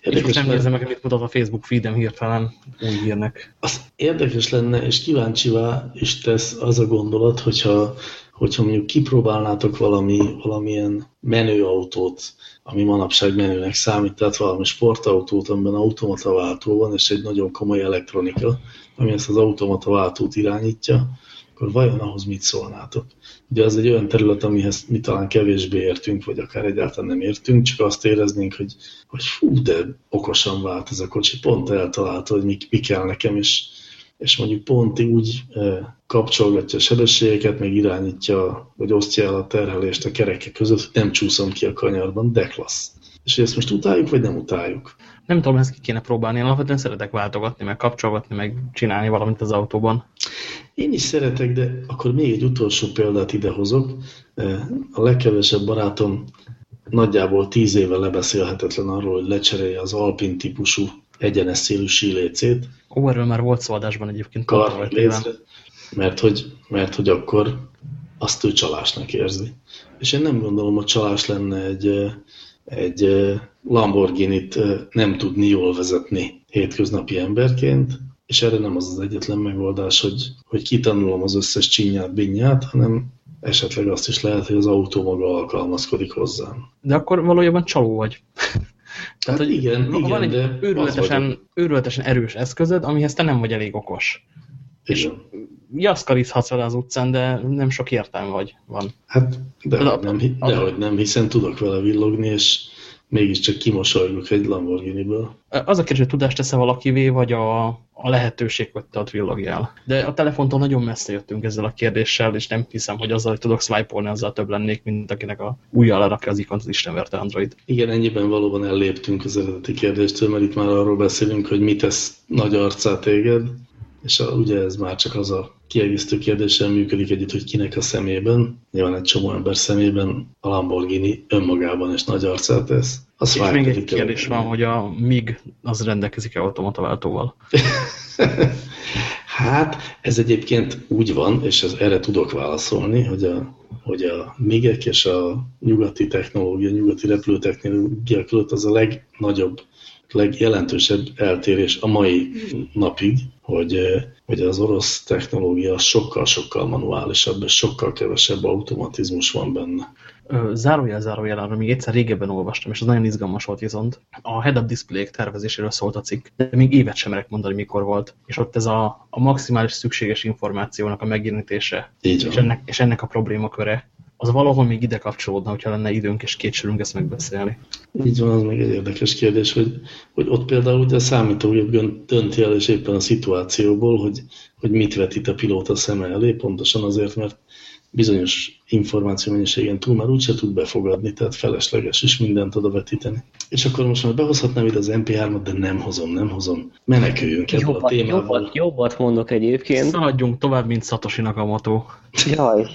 Érdekes és most nem érzem meg, mit mutat a Facebook feedem hirtelen úgy hírnek. Az érdekes lenne, és kíváncsivá is tesz az a gondolat, hogyha, hogyha mondjuk kipróbálnátok valami, valamilyen menőautót, ami manapság menőnek számít, tehát valami sportautót, amiben automata váltó van, és egy nagyon komoly elektronika, ami ezt az automata váltót irányítja, akkor vajon ahhoz mit szólnátok? Ugye az egy olyan terület, amihez mi talán kevésbé értünk, vagy akár egyáltalán nem értünk, csak azt éreznénk, hogy, hogy fú, de okosan vált ez a kocsi, pont eltalálta, hogy mi, mi kell nekem, és, és mondjuk pont úgy kapcsolgatja a sebességeket, meg irányítja, vagy osztja el a terhelést a kerekek között, hogy nem csúszom ki a kanyarban, de klassz. És ezt most utáljuk, vagy nem utáljuk? Nem tudom, ezt ki kéne próbálni. Én alapvetően szeretek váltogatni, meg kapcsolgatni, meg csinálni valamit az autóban. Én is szeretek, de akkor még egy utolsó példát idehozok. A legkevesebb barátom nagyjából tíz éve lebeszélhetetlen arról, hogy lecserélje az Alpin típusú egyenes szélű sílécét. Ó, erről már volt szó adásban egyébként. Kar, mert hogy, mert hogy akkor azt ő csalásnak érzi. És én nem gondolom, hogy csalás lenne egy, egy Lamborghini-t nem tudni jól vezetni hétköznapi emberként, és erre nem az az egyetlen megoldás, hogy, hogy kitanulom az összes csinyát, binyát, hanem esetleg azt is lehet, hogy az autó maga alkalmazkodik hozzá. De akkor valójában csaló vagy. Tehát, hát hogy igen, van igen, egy de őrületesen, őrületesen erős eszközöd, amihez te nem vagy elég okos. És jaszkarizhatsz vele az utcán, de nem sok értelme vagy van. Hát, de, de, nem, de hogy nem, hiszen tudok vele villogni, és mégiscsak kimosoljuk egy Lamborghini-ből. Az a kérdés, hogy tudást tesz-e valakivé, vagy a, a lehetőség, hogy te ott villogjál. De a telefontól nagyon messze jöttünk ezzel a kérdéssel, és nem hiszem, hogy azzal, hogy tudok swipe-olni, azzal több lennék, mint akinek a ujjal lerakja az ikont az istenverte Android. Igen, ennyiben valóban elléptünk az eredeti kérdéstől, mert itt már arról beszélünk, hogy mit tesz nagy arcát téged, és a, ugye ez már csak az a kiegészítő kérdéssel működik együtt, hogy kinek a szemében, nyilván egy csomó ember szemében a Lamborghini önmagában is nagy arcát tesz. Az és még egy kérdés van, hogy a MIG az rendelkezik-e automataváltóval? hát ez egyébként úgy van, és ez, erre tudok válaszolni, hogy a, hogy a MIG-ek és a nyugati technológia, nyugati repülőtechnológia között az a legnagyobb legjelentősebb eltérés a mai napig, hogy, hogy az orosz technológia sokkal-sokkal manuálisabb, és sokkal kevesebb automatizmus van benne. Zárójel, zárójel, arra még egyszer régebben olvastam, és az nagyon izgalmas volt viszont. A head-up display tervezéséről szólt a cikk, de még évet sem merek mondani, mikor volt. És ott ez a, a maximális szükséges információnak a megjelenítése, és ennek, és ennek a problémaköre, az valahol még ide kapcsolódna, hogyha lenne időnk és kétsülünk ezt megbeszélni. Így van, az még egy érdekes kérdés, hogy, hogy ott például ugye a számítógép dönti el, és éppen a szituációból, hogy, hogy mit vetít a pilóta szeme elé, pontosan azért, mert bizonyos információ mennyiségen túl már úgyse tud befogadni, tehát felesleges is mindent oda vetíteni. És akkor most már behozhatnám ide az MP3-at, de nem hozom, nem hozom. Meneküljünk ebből jobbat, a témával. Jobbat, jobbat mondok egyébként. Szaladjunk tovább, mint Satoshi Nakamoto. Jaj.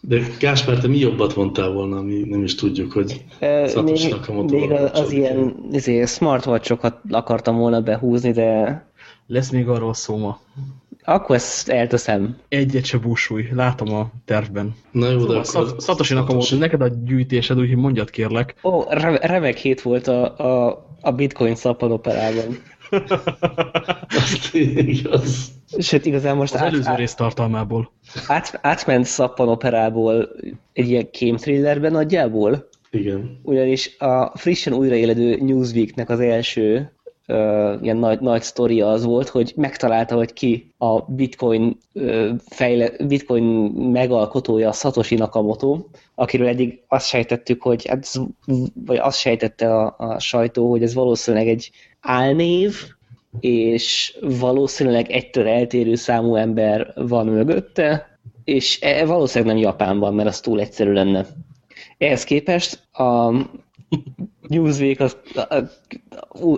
De Gáspár, te mi jobbat mondtál volna, mi nem is tudjuk, hogy Satoshi Nakamoto Még az, az ilyen izé, smartwatchokat akartam volna behúzni, de... Lesz még arról szó ma. Akkor ezt elteszem. Egyet se búsulj, látom a tervben. Na jó, szóval de akkor... Szatosi Nakamoto, neked a gyűjtésed, úgyhogy mondjad kérlek. Ó, remek hét volt a, a, a bitcoin szappanoperában. Azt igaz. Sőt, igazán most az át, előző rész tartalmából. Át, átment szappanoperából egy ilyen kémthrillerben nagyjából. Igen. Ugyanis a frissen újraéledő Newsweeknek az első uh, ilyen nagy, nagy sztoria az volt, hogy megtalálta, hogy ki a bitcoin, uh, fejle, bitcoin megalkotója Satoshi Nakamoto, akiről eddig azt sejtettük, hogy ez, vagy azt sejtette a, a sajtó, hogy ez valószínűleg egy álnév, és valószínűleg egytől eltérő számú ember van mögötte, és e, valószínűleg nem Japánban, mert az túl egyszerű lenne. Ehhez képest a Newsweek azt,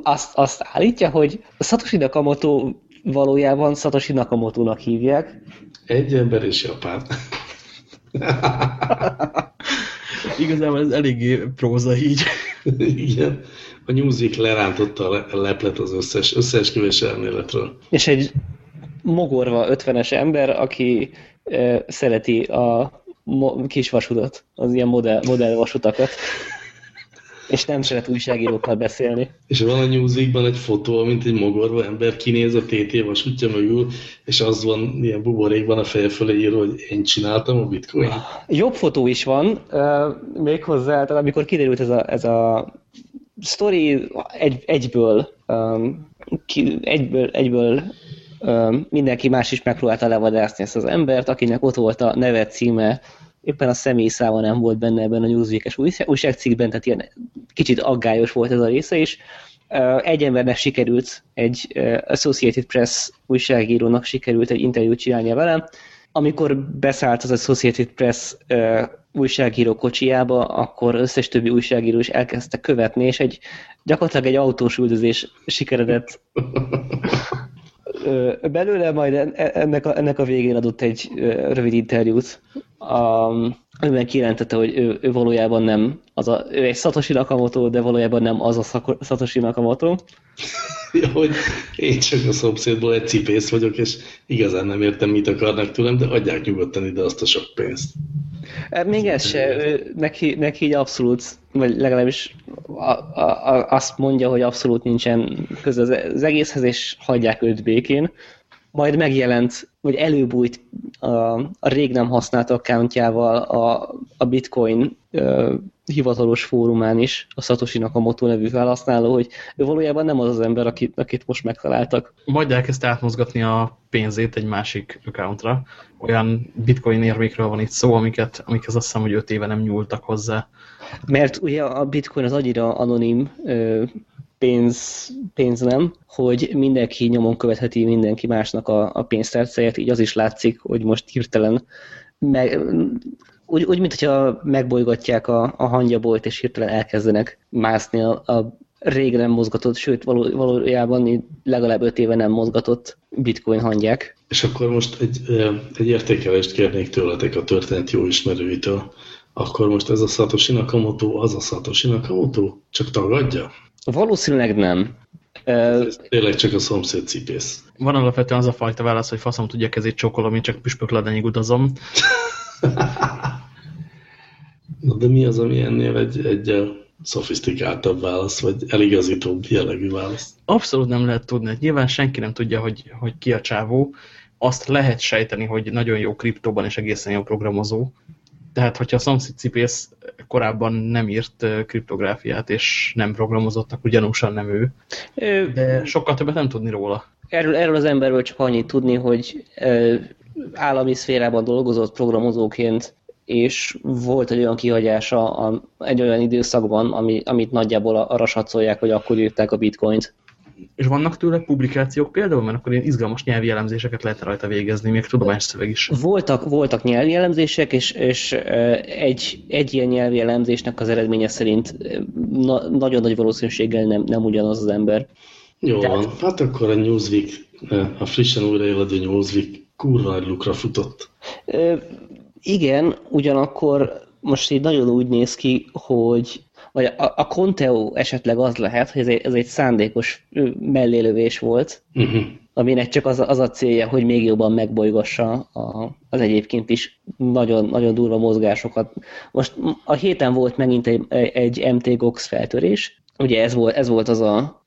azt, azt állítja, hogy Satoshi Nakamoto valójában Satoshi Nakamoto-nak hívják. Egy ember és Japán. Igazából ez eléggé próza így. Igen. A Newsweek lerántotta a leplet az összes, összeesküvés elméletről. És egy mogorva 50-es ember, aki e, szereti a kis vasutat, az ilyen modell, modell vasutakat és nem szeret újságírókkal beszélni. És van a Newsweekban egy fotó, mint egy mogorva ember kinéz a TT vasútja mögül, és az van ilyen buborékban a feje fölé írva, hogy én csináltam a bitcoin. Jobb fotó is van, uh, méghozzá, tehát amikor kiderült ez a, ez a story egy, egyből, um, ki, egyből, egyből um, mindenki más is megpróbálta levadászni ezt az embert, akinek ott volt a neve, címe, éppen a személyszáma nem volt benne ebben a Newsweek-es újságcikkben, tehát ilyen kicsit aggályos volt ez a része is. Egy embernek sikerült, egy Associated Press újságírónak sikerült egy interjút csinálnia velem, amikor beszállt az Associated Press újságíró kocsiába, akkor összes többi újságíró is elkezdte követni, és egy gyakorlatilag egy autós üldözés sikeredett. Belőle, majd ennek a, ennek a végén adott egy rövid interjút, um, amiben kijelentette, hogy ő, ő valójában nem az a, ő egy Satoshi Nakamoto, de valójában nem az a Satoshi Nakamoto. ja, hogy én csak a szomszédból egy cipész vagyok, és igazán nem értem, mit akarnak tőlem, de adják nyugodtan ide azt a sok pénzt. Még ez se, neki, neki így abszolút, vagy legalábbis a, a, a, azt mondja, hogy abszolút nincsen köze az egészhez, és hagyják őt békén. Majd megjelent, vagy előbújt a, a rég nem használt accountjával a, a Bitcoin ö, hivatalos fórumán is, a Satoshi Nakamoto nevű felhasználó, hogy ő valójában nem az az ember, akit, akit most megtaláltak. Majd elkezdte átmozgatni a pénzét egy másik accountra. Olyan bitcoin érmékről van itt szó, amiket, amikhez azt hiszem, hogy öt éve nem nyúltak hozzá. Mert ugye a bitcoin az annyira anonim ö, pénz, pénz nem, hogy mindenki nyomon követheti mindenki másnak a, a pénztárcáját, így az is látszik, hogy most hirtelen meg, úgy, úgy mint hogyha megbolygatják a, a hangyabolt, és hirtelen elkezdenek mászni a, a rég nem mozgatott, sőt való, valójában legalább öt éve nem mozgatott bitcoin hangyák. És akkor most egy, egy értékelést kérnék tőletek a történet jó ismerőitől. Akkor most ez a Satoshi Nakamoto, az a Satoshi Nakamoto? Csak tagadja? Valószínűleg nem. Ez tényleg csak a szomszéd cipész. Van alapvetően az a fajta válasz, hogy faszom tudja kezét csókolom, én csak püspökladányig utazom. Na de mi az, ami ennél egy, egy szofisztikáltabb válasz, vagy eligazítóbb jellegű válasz? Abszolút nem lehet tudni. Nyilván senki nem tudja, hogy, hogy ki a csávó. Azt lehet sejteni, hogy nagyon jó kriptóban és egészen jó programozó. Tehát, hogyha a szomszéd cipész korábban nem írt kriptográfiát, és nem programozott, akkor gyanúsan nem ő. De sokkal többet nem tudni róla. Erről, erről az emberről csak annyit tudni, hogy állami szférában dolgozott programozóként, és volt egy olyan kihagyása a, egy olyan időszakban, ami, amit nagyjából arra satszolják, hogy akkor írták a bitcoint. És vannak tőle publikációk például, mert akkor ilyen izgalmas nyelvi elemzéseket lehet rajta végezni, még tudományos szöveg is. Voltak, voltak nyelvi elemzések, és, és egy, egy ilyen nyelvi elemzésnek az eredménye szerint na, nagyon nagy valószínűséggel nem, nem ugyanaz az ember. Jó Tehát, van, hát akkor a Newsweek, a frissen újraéledő Newsweek kurva lukra futott. Igen, ugyanakkor most így nagyon úgy néz ki, hogy vagy a, a Conteo esetleg az lehet, hogy ez egy, ez egy szándékos mellélövés volt, uh-huh. aminek csak az, az a célja, hogy még jobban megbolygassa a, az egyébként is nagyon, nagyon durva mozgásokat. Most a héten volt megint egy, egy MT-GOX feltörés, ugye ez volt, ez volt az a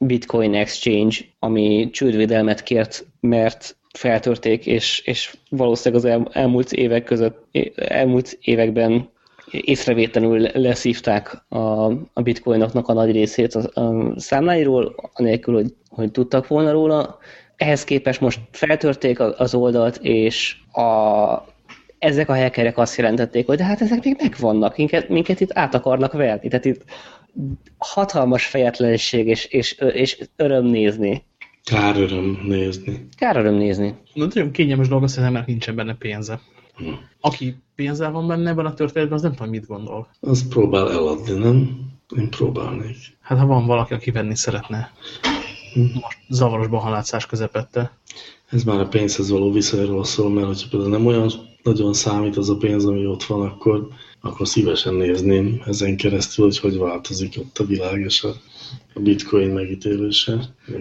Bitcoin Exchange, ami csődvédelmet kért, mert feltörték, és, és valószínűleg az el, elmúlt évek között, elmúlt években észrevétlenül leszívták a, a bitcoinoknak a nagy részét a, a számláiról, anélkül, hogy, hogy tudtak volna róla. Ehhez képest most feltörték az oldalt, és a, ezek a hackerek azt jelentették, hogy de hát ezek még megvannak, minket, minket itt át akarnak verni. Tehát itt hatalmas fejetlenség és, és, és öröm nézni. Kár öröm nézni. Kár öröm nézni. Na, nagyon kényelmes dolog az, hogy nincsen benne pénze. Aki pénzzel van benne ebben a történetben, az nem tudom, mit gondol. Az próbál eladni, nem? Én próbálnék. Hát ha van valaki, aki venni szeretne. Hm. Most zavaros bahalátszás közepette. Ez már a pénzhez való viszonyról szól, mert hogyha például nem olyan nagyon számít az a pénz, ami ott van, akkor, akkor szívesen nézném ezen keresztül, hogy hogy változik ott a világ és a a bitcoin megítélése.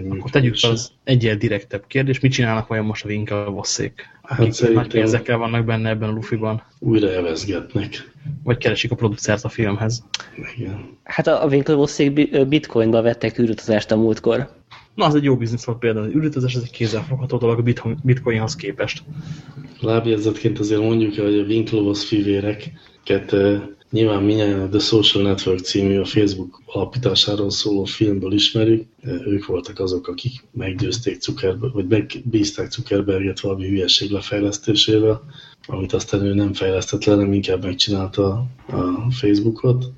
Akkor tegyük fel az egyel direktebb kérdés, mit csinálnak vajon most a Winklevosszék? Hát Akik nagy pénzekkel vannak benne ebben a lufiban. Újra evezgetnek. Vagy keresik a producert a filmhez. Igen. Hát a Winklevosszék bitcoinba vettek űrutazást a múltkor. Na, az egy jó biznisz volt például. Az űrutazás az egy kézzelfogható dolog a bitcoinhoz képest. Lábjegyzetként azért mondjuk hogy a Winklevoss fivéreket Nyilván minnyáján a The Social Network című a Facebook alapításáról szóló filmből ismerjük. Ők voltak azok, akik meggyőzték Zuckerberg, vagy megbízták Zuckerberget valami hülyeség lefejlesztésével, amit aztán ő nem fejlesztett le, nem inkább megcsinálta a Facebookot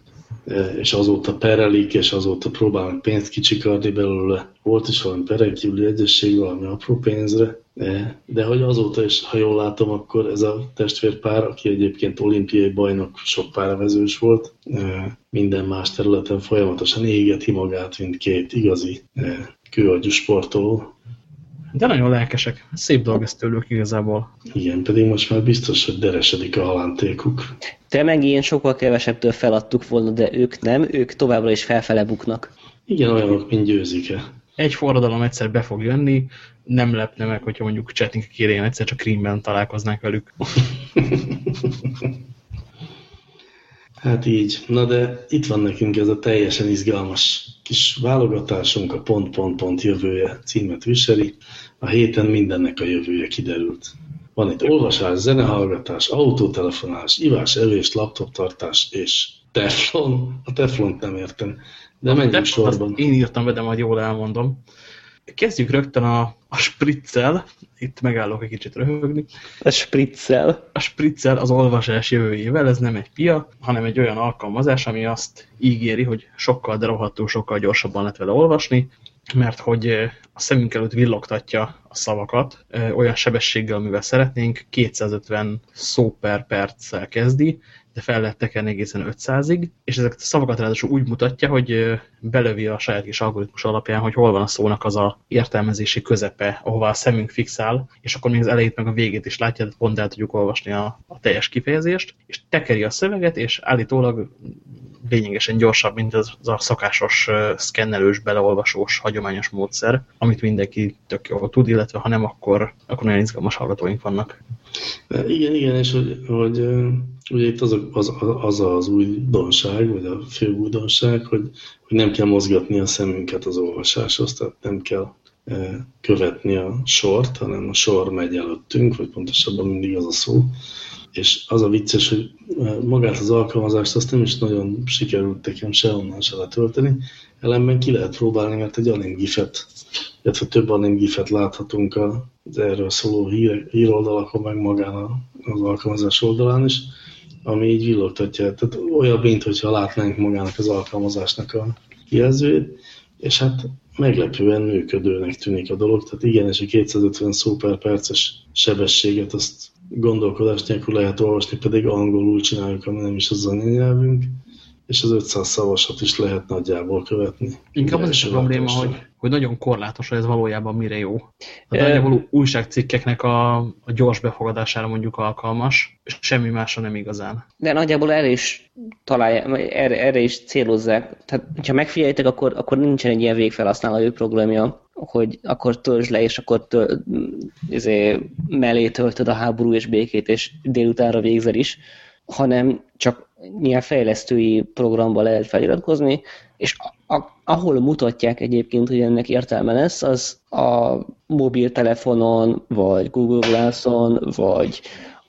és azóta perelik, és azóta próbálnak pénzt kicsikarni belőle. Volt is valami perenkívüli egyesség, valami apró pénzre, de, hogy azóta is, ha jól látom, akkor ez a testvérpár, aki egyébként olimpiai bajnok, sok páravezős volt, minden más területen folyamatosan égeti magát, mint két igazi kőagyú sportoló. De nagyon lelkesek. Szép dolog ez tőlük igazából. Igen, pedig most már biztos, hogy deresedik a halántékuk. Te meg ilyen sokkal kevesebbtől feladtuk volna, de ők nem, ők továbbra is felfele buknak. Igen, olyanok, mint győzike. Egy forradalom egyszer be fog jönni, nem lepne meg, hogyha mondjuk Csetnik kérjen egyszer csak Krímben találkoznánk velük. hát így. Na de itt van nekünk ez a teljesen izgalmas kis válogatásunk a pont, pont, pont jövője címet viseli. A héten mindennek a jövője kiderült. Van itt olvasás, zenehallgatás, autótelefonálás, ivás, evés, laptoptartás és teflon. A teflont nem értem, de menjünk sorban. Én írtam be, de majd jól elmondom. Kezdjük rögtön a, a spriccel. Itt megállok egy kicsit röhögni. A spriccel. A spriccel az olvasás jövőjével, ez nem egy pia, hanem egy olyan alkalmazás, ami azt ígéri, hogy sokkal, de rohadtul sokkal gyorsabban lehet vele olvasni, mert hogy a szemünk előtt villogtatja a szavakat olyan sebességgel, amivel szeretnénk, 250 szó per perccel kezdi, de fel lehet tekerni egészen 500-ig, és ezeket a szavakat ráadásul úgy mutatja, hogy belövi a saját kis algoritmus alapján, hogy hol van a szónak az a értelmezési közepe, ahová a szemünk fixál, és akkor még az elejét meg a végét is látja, de pont el tudjuk olvasni a, a teljes kifejezést, és tekeri a szöveget, és állítólag lényegesen gyorsabb, mint az, az a szokásos szkennelős, beleolvasós, hagyományos módszer, amit mindenki tök jól tud, illetve ha nem, akkor, akkor nagyon izgalmas hallgatóink vannak. Igen, igen, és hogy, hogy ugye itt az, az, az az újdonság, vagy a fő újdonság, hogy, hogy nem kell mozgatni a szemünket az olvasáshoz, tehát nem kell követni a sort, hanem a sor megy előttünk, vagy pontosabban mindig az a szó, és az a vicces, hogy magát az alkalmazást azt nem is nagyon sikerült nekem sehonnan se letölteni, ellenben ki lehet próbálni, mert egy anim gifet, illetve több anim gifet láthatunk az erről szóló hír, híroldalakon, meg magán az alkalmazás oldalán is, ami így villogtatja. Tehát olyan, mint hogyha látnánk magának az alkalmazásnak a jelzőjét, és hát meglepően működőnek tűnik a dolog. Tehát igen, és a 250 szó per perces sebességet azt gondolkodást nélkül lehet olvasni, pedig angolul csináljuk, ami nem is az anyanyelvünk, és az 500 szavasat is lehet nagyjából követni. Inkább az is a probléma, hogy, hogy nagyon korlátos, hogy ez valójában mire jó. Tehát e... nagyjából újságcikkeknek a, a gyors befogadására mondjuk alkalmas, és semmi másra nem igazán. De nagyjából erre is találják, erre, erre is célozzák. Tehát, ha megfigyeljétek, akkor, akkor nincsen egy ilyen végfelhasználói programja, hogy akkor töltsd le, és akkor töl, izé, mellé töltöd a háború és békét, és délutánra végzel is, hanem csak ilyen fejlesztői programba lehet feliratkozni, és a, a, ahol mutatják egyébként, hogy ennek értelme lesz, az a mobiltelefonon, vagy Google Glass-on, vagy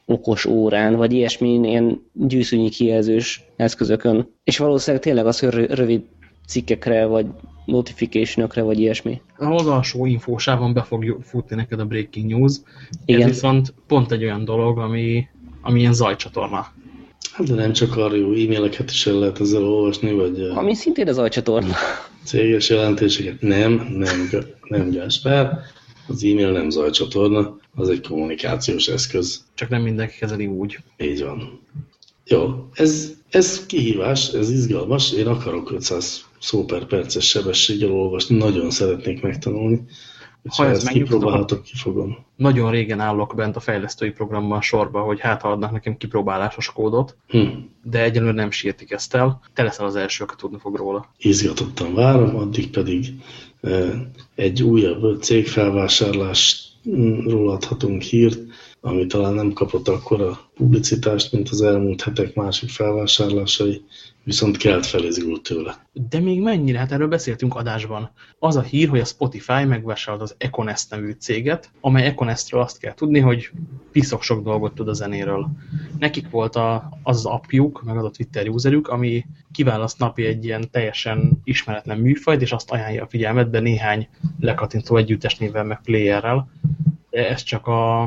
okos órán, vagy ilyesmi ilyen gyűszűnyi kijelzős eszközökön. És valószínűleg tényleg az, hogy rövid cikkekre, vagy notificationokra, vagy ilyesmi. A alsó infósában be fog futni neked a breaking news. Igen. Ez viszont pont egy olyan dolog, ami, ami ilyen zajcsatorna. Hát de nem csak arra jó e-maileket is el lehet ezzel olvasni, vagy... Ami szintén az zajcsatorna. Céges jelentéseket. Nem, nem, nem Gáspár. Az e-mail nem zajcsatorna, az egy kommunikációs eszköz. Csak nem mindenki kezeli úgy. Így van. Jó, ez, ez kihívás, ez izgalmas. Én akarok 500 szó per perces sebességgel olvasni, nagyon szeretnék megtanulni. Ha ezt kipróbálhatok, kifogom. Nagyon régen állok bent a fejlesztői programban sorba, hogy hát adnak nekem kipróbálásos kódot, hm. de egyelőre nem sírtik ezt el. Te leszel az első, aki tudni fog róla. Izgatottan várom, addig pedig e, egy újabb cégfelvásárlásról adhatunk hírt, ami talán nem kapott akkora publicitást, mint az elmúlt hetek másik felvásárlásai, viszont kelt felizgult tőle. De még mennyire? Hát erről beszéltünk adásban. Az a hír, hogy a Spotify megvásárolt az Econest nevű céget, amely Econestről azt kell tudni, hogy piszok sok dolgot tud a zenéről. Nekik volt a, az az appjuk, meg az a Twitter userük, ami kiválaszt napi egy ilyen teljesen ismeretlen műfajt, és azt ajánlja a figyelmetbe néhány lekattintó együttes névvel, meg playerrel, ez csak a,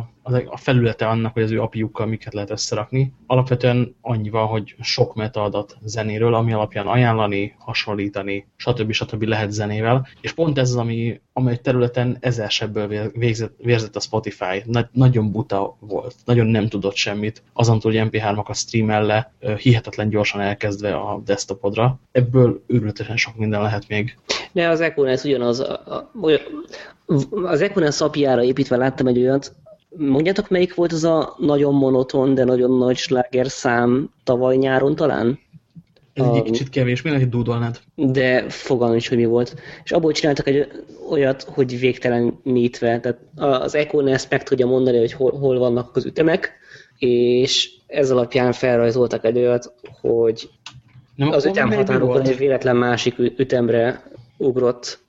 a felülete annak, hogy az ő apiukkal miket lehet összerakni. Alapvetően annyi van, hogy sok metaadat zenéről, ami alapján ajánlani, hasonlítani, stb. stb. lehet zenével, és pont ez az, ami, amely területen ezersebből végzett, vérzett a Spotify. Nagy, nagyon buta volt, nagyon nem tudott semmit, azon hogy MP3-akat streamel le, hihetetlen gyorsan elkezdve a desktopodra. Ebből őrületesen sok minden lehet még. De az Econes ugyanaz, a, a, az Equinance apjára építve láttam egy olyat, mondjátok melyik volt az a nagyon monoton, de nagyon nagy sláger szám tavaly nyáron talán? Ez egy kicsit kevés, mindenki dúdolnád. De fogalmam is, hogy mi volt. És abból csináltak egy olyat, hogy végtelenítve. Tehát az Equinance meg tudja mondani, hogy hol, hol vannak az ütemek, és ez alapján felrajzoltak egy olyat, hogy Nem az ütemhatárokon egy véletlen másik ütemre ugrott.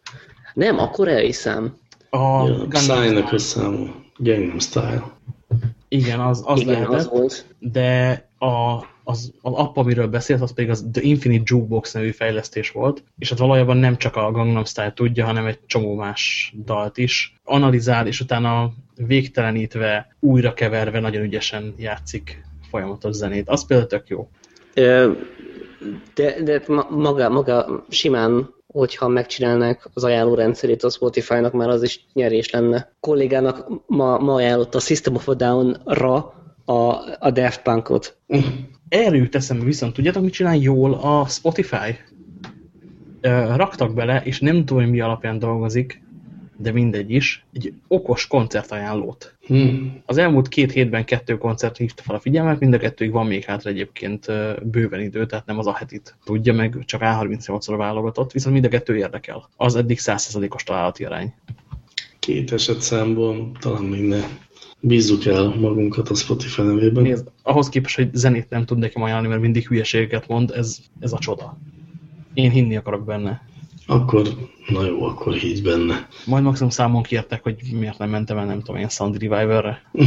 Nem, a koreai szám. A ja, Gangnam a számú. Gangnam Style. Igen, az, az Igen, lehetett, az volt. de a, az, az app, amiről beszélt, az pedig az The Infinite Jukebox nevű fejlesztés volt, és hát valójában nem csak a Gangnam Style tudja, hanem egy csomó más dalt is. Analizál, és utána végtelenítve, újra keverve nagyon ügyesen játszik folyamatos zenét. Az például tök jó. De, de maga, maga simán hogyha megcsinálnák az ajánló rendszerét a Spotify-nak, már az is nyerés lenne. A kollégának ma, ma ajánlott a System of a Down-ra a, a Daft Punk-ot. Erről jut viszont, tudjátok, mit csinál jól a Spotify? Raktak bele, és nem tudom, hogy mi alapján dolgozik, de mindegy is, egy okos koncertajánlót. Hmm. Az elmúlt két hétben kettő koncert hívta fel a figyelmet, mind a kettőig van még hátra egyébként bőven idő, tehát nem az a hetit tudja meg, csak A38-ra válogatott, viszont mind a kettő érdekel. Az eddig 100%-os találati arány. Két eset számból talán még ne bízzuk el magunkat a Spotify nevében. Nézd, ahhoz képest, hogy zenét nem tud nekem ajánlani, mert mindig hülyeségeket mond, ez, ez a csoda. Én hinni akarok benne. Akkor, na jó, akkor higgy benne. Majd maximum számon kértek, hogy miért nem mentem el, nem tudom, ilyen Sound Reviver-re.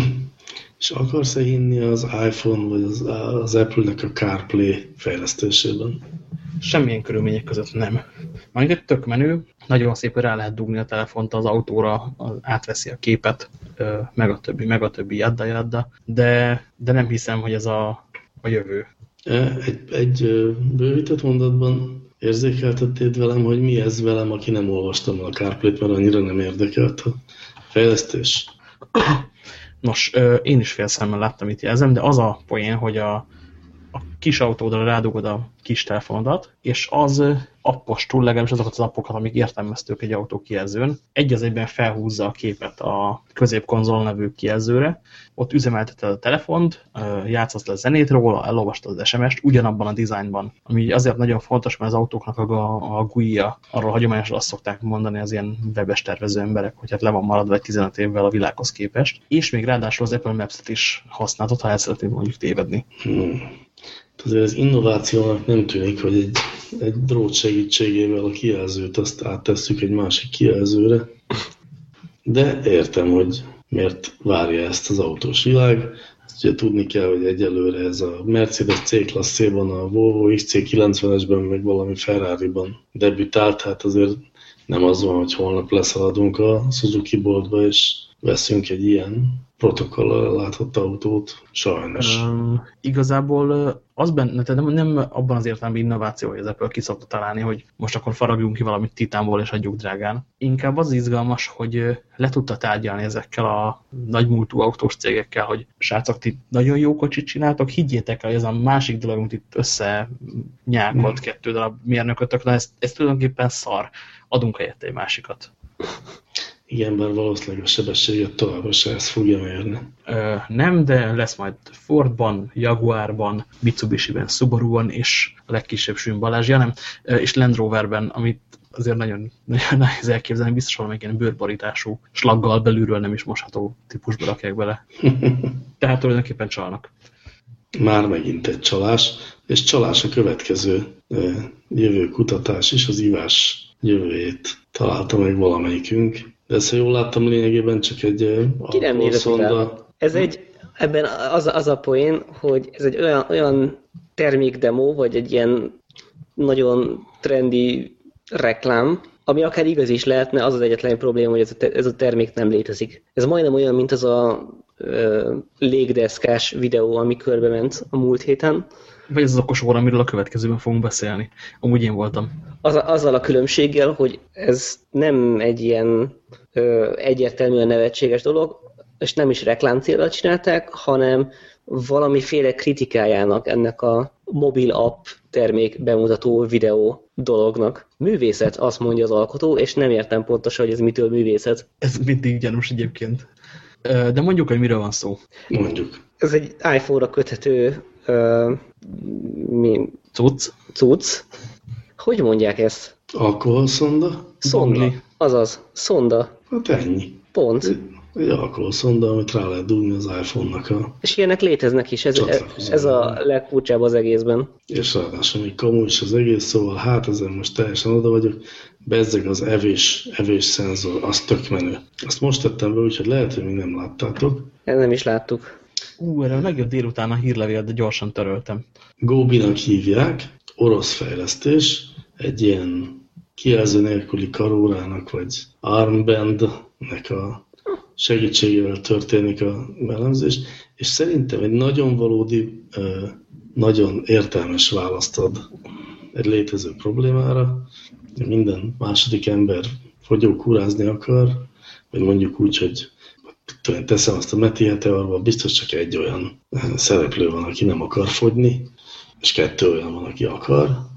És akarsz-e hinni az iPhone vagy az, az Apple-nek a CarPlay fejlesztésében? Semmilyen körülmények között nem. Majd egy tök menő, nagyon szép, hogy rá lehet dugni a telefont az autóra, átveszi a képet, meg a többi, meg a többi, jadda, jadda, de, de nem hiszem, hogy ez a, a jövő. E, egy, egy bővített mondatban érzékeltettéd velem, hogy mi ez velem, aki nem olvastam a CarPlay-t, mert annyira nem érdekelt a fejlesztés. Nos, én is fél szemmel láttam itt jelzem, de az a poén, hogy a, a kis autódra rádugod a kis telefonodat, és az appostul, legalábbis azokat az appokat, amik értelmeztők egy autó kijelzőn, egy az egyben felhúzza a képet a középkonzol nevű kijelzőre, ott üzemelteted a telefont, játszasz le a zenét róla, elolvastad az SMS-t ugyanabban a dizájnban, ami azért nagyon fontos, mert az autóknak a, a GUI-ja, arról hagyományosan azt szokták mondani az ilyen webes tervező emberek, hogy hát le van maradva egy 15 évvel a világhoz képest, és még ráadásul az Apple Maps-et is használhatod, ha el szeretnéd mondjuk tévedni. Hmm. Azért az innovációnak nem tűnik, hogy egy, egy drót segítségével a kijelzőt azt áttesszük egy másik kijelzőre, de értem, hogy miért várja ezt az autós világ. Ugye tudni kell, hogy egyelőre ez a Mercedes C-klasszében, a Volvo XC90-esben, meg valami Ferrari-ban debütált, hát azért nem az van, hogy holnap leszaladunk a Suzuki boltba, és veszünk egy ilyen protokollal látott autót, sajnos. Um, igazából az benne, tehát nem, nem abban az értelemben innováció, hogy az Apple ki szokta találni, hogy most akkor faragjunk ki valamit titánból és adjuk drágán. Inkább az izgalmas, hogy le tudta tárgyalni ezekkel a nagymúltú autós cégekkel, hogy srácok, ti nagyon jó kocsit csináltok, higgyétek el, hogy ez a másik dolog, amit itt össze nyákolt mm. kettő darab mérnökötök, na ez, ez tulajdonképpen szar, adunk helyette egy másikat. Igen, bár valószínűleg a sebességet továbbra se ezt fogja mérni. Ö, nem, de lesz majd Fordban, Jaguarban, Mitsubishi-ben, Subaru-ban, és a legkisebb Sűn Balázs, ja nem, és Land Roverben, amit azért nagyon, nagyon nehéz elképzelni, biztos valamelyik ilyen bőrborítású slaggal belülről nem is mosható típusba rakják bele. Tehát tulajdonképpen csalnak. Már megint egy csalás, és csalás a következő jövő kutatás is, az ivás jövőjét találta meg valamelyikünk. De ezt, ha jól láttam, lényegében csak egy nem Ez egy, ebben az, az a poén, hogy ez egy olyan, olyan termékdemo, vagy egy ilyen nagyon trendi reklám, ami akár igaz is lehetne, az az egyetlen probléma, hogy ez a, ez a termék nem létezik. Ez majdnem olyan, mint az a ö, légdeszkás videó, ami körbe ment a múlt héten. Vagy ez az okos óra, amiről a következőben fogunk beszélni. Amúgy én voltam. Az, azzal a különbséggel, hogy ez nem egy ilyen ö, egyértelműen nevetséges dolog, és nem is reklámcélra csinálták, hanem valamiféle kritikájának ennek a mobil app termék bemutató videó dolognak. Művészet, azt mondja az alkotó, és nem értem pontosan, hogy ez mitől művészet. Ez mindig gyanús egyébként. De mondjuk, hogy miről van szó. Mondjuk. Ez egy iPhone-ra köthető uh, mi? Cucc. Cucc. Hogy mondják ezt? Alkoholszonda? Szonda. Azaz, szonda. Hát ennyi. Pont. Egy alkoholszonda, amit rá lehet dugni az iPhone-nak a És ilyenek léteznek is, ez, ez, a legfurcsább az egészben. És ráadásul még kamu is az egész, szóval hát ezen most teljesen oda vagyok. Bezzeg az evés, evés szenzor, az tök menő. Azt most tettem be, úgyhogy lehet, hogy még nem láttátok. Ezt nem is láttuk. Ú, erről megjött délután a hírlevél, de gyorsan töröltem. Gobinak hívják, orosz fejlesztés, egy ilyen kijelző nélküli karórának, vagy armbandnek a segítségével történik a elemzés, és szerintem egy nagyon valódi, nagyon értelmes választ ad egy létező problémára. Minden második ember fogyókúrázni akar, vagy mondjuk úgy, hogy teszem azt a Meti Heteorba, biztos csak egy olyan szereplő van, aki nem akar fogyni, és kettő olyan van, aki akar.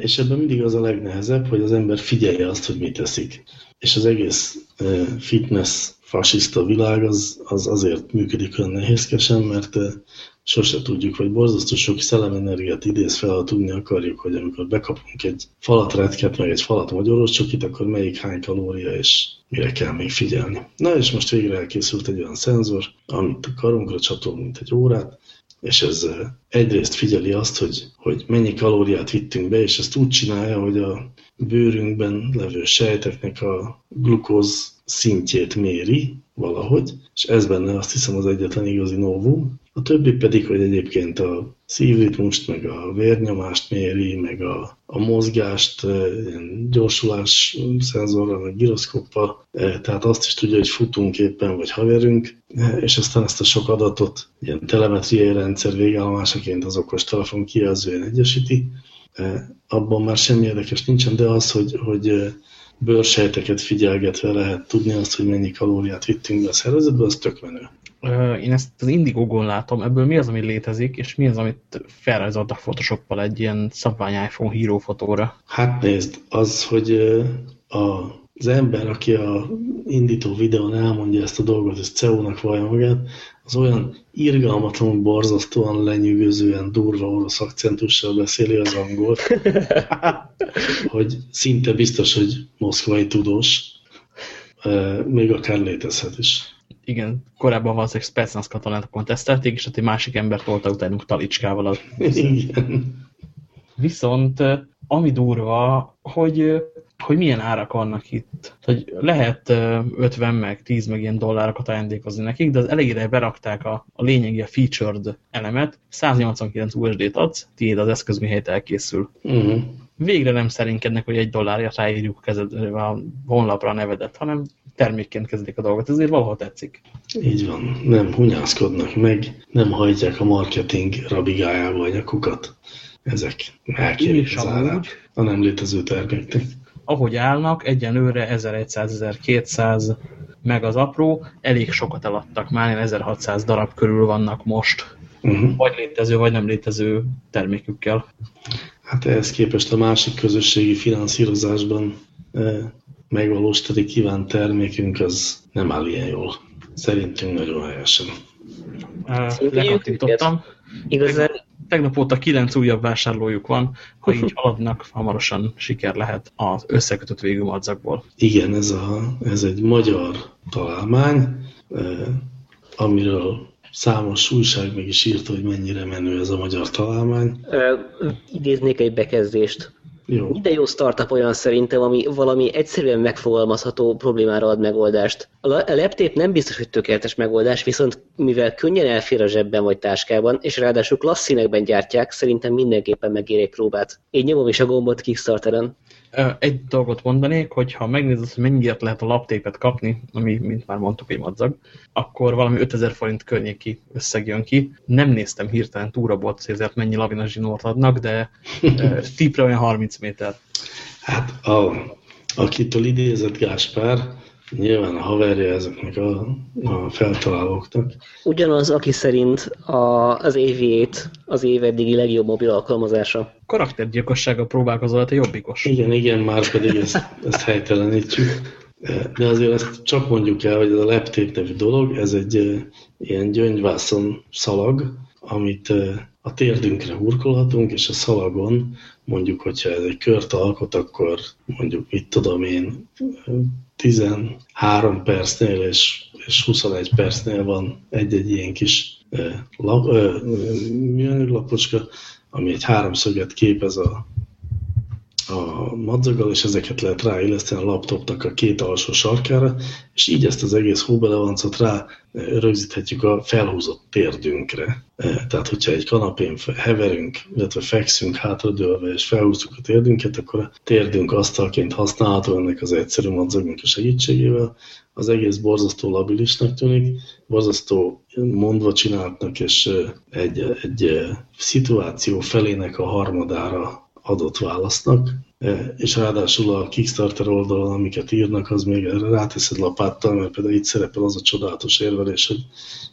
És ebben mindig az a legnehezebb, hogy az ember figyelje azt, hogy mit teszik. És az egész fitness fasiszta világ az, az azért működik olyan nehézkesen, mert sose tudjuk, vagy borzasztó sok szellemenergiát idéz fel, ha tudni akarjuk, hogy amikor bekapunk egy falat retket, meg egy falat magyaros csokit, akkor melyik hány kalória, és mire kell még figyelni. Na és most végre elkészült egy olyan szenzor, amit a karunkra csatol, mint egy órát, és ez egyrészt figyeli azt, hogy, hogy mennyi kalóriát vittünk be, és ezt úgy csinálja, hogy a bőrünkben levő sejteknek a glukóz szintjét méri valahogy, és ez benne azt hiszem az egyetlen igazi novum. A többi pedig, hogy egyébként a szívritmust, meg a vérnyomást méri, meg a, a mozgást gyorsulás szenzorral, meg gyroszkoppal, tehát azt is tudja, hogy futunk éppen, vagy haverünk, és aztán ezt a sok adatot ilyen telemetriai rendszer végállomásaként az okos telefon kijelzően egyesíti. Abban már semmi érdekes nincsen, de az, hogy, hogy bőrsejteket figyelgetve lehet tudni azt, hogy mennyi kalóriát vittünk be a szervezetbe, az tök menő. Én ezt az Indigo-gon látom, ebből mi az, ami létezik, és mi az, amit felrajzoltak Photoshoppal egy ilyen szabvány iPhone hírófotóra? Hát nézd, az, hogy a, az ember, aki a indító videón elmondja ezt a dolgot, és CEO-nak vallja magát, az olyan irgalmatlanul, borzasztóan lenyűgözően durva orosz akcentussal beszéli az angolt, hogy szinte biztos, hogy moszkvai tudós, még akár létezhet is. Igen, korábban valószínűleg Spetsnaz katonátokon tesztelték, és ott egy másik ember tolta utánuk talicskával. Az Igen. Viszont ami durva, hogy hogy milyen árak vannak itt. Hogy lehet 50 meg 10 meg ilyen dollárokat ajándékozni nekik, de az elejére berakták a, a lényegi, a featured elemet, 189 USD-t adsz, tiéd az eszköz, mihelyt elkészül. Uh mhm. -huh. Végre nem szerinkednek, hogy egy dollárja ráírjuk kezed, a honlapra a nevedet, hanem termékként kezdik a dolgot, ezért valahol tetszik. Így van, nem hunyászkodnak meg, nem hajtják a marketing rabigájába a nyakukat. Ezek elkérik az árát a nem létező terméknek ahogy állnak, egyenlőre 1100-1200 meg az apró, elég sokat eladtak, már 1600 darab körül vannak most. Uh mhm. -huh. Vagy létező, vagy nem létező termékükkel. Hát ehhez képest a másik közösségi finanszírozásban e, megvalósítani kívánt termékünk az nem áll ilyen jól. Szerintünk nagyon helyesen. Lekattintottam. Igazán tegnap óta kilenc újabb vásárlójuk van, ha így haladnak, hamarosan siker lehet az összekötött végű madzakból. Igen, ez, a, ez egy magyar találmány, eh, amiről számos újság meg is írta, hogy mennyire menő ez a magyar találmány. idéznék egy bekezdést. Jó. Ide jó startup olyan szerintem, ami valami egyszerűen megfogalmazható problémára ad megoldást. A laptop nem biztos, hogy tökéletes megoldás, viszont mivel könnyen elfér a zsebben vagy táskában, és ráadásul klassz színekben gyártják, szerintem mindenképpen megér egy próbát. Én nyomom is a gombot Kickstarteren. Egy dolgot mondanék, hogy ha megnézed, hogy mennyiért lehet a laptépet kapni, ami, mint már mondtuk, egy madzag, akkor valami 5000 forint környéki összeg jön ki. Nem néztem hirtelen túrabot, hogy ezért mennyi lavina zsinort adnak, de tipre olyan 30 méter. Hát a, akitől idézett Gáspár, Nyilván a haverja ezeknek a, a feltalálóknak. Ugyanaz, aki szerint a, az AV8 az év eddigi legjobb mobil alkalmazása. Karaktergyilkossága próbálkozol, a jobbikos. Igen, igen, már pedig ezt, ezt helytelenítjük. De azért ezt csak mondjuk el, hogy ez a leptép nevű dolog, ez egy ilyen gyöngyvászon szalag, amit a térdünkre hurkolhatunk, és a szalagon mondjuk, hogyha ez egy kört alkot, akkor mondjuk, mit tudom én, 13 percnél és, és 21 percnél van egy-egy ilyen kis lap, műanyaglapocska, ami egy háromszöget képez a, a madzaggal, és ezeket lehet ráilleszteni a laptopnak a két alsó sarkára, és így ezt az egész hóbelevancot rá rögzíthetjük a felhúzott térdünkre. Tehát, hogyha egy kanapén heverünk, illetve fekszünk hátradőlve, és felhúzzuk a térdünket, akkor a térdünk asztalként használható ennek az egyszerű madzagnak a segítségével. Az egész borzasztó labilisnak tűnik, borzasztó mondva csináltnak, és egy, egy szituáció felének a harmadára adott válasznak, e, és ráadásul a Kickstarter oldalon, amiket írnak, az még ráteszed lapáttal, mert például itt szerepel az a csodálatos érvelés, hogy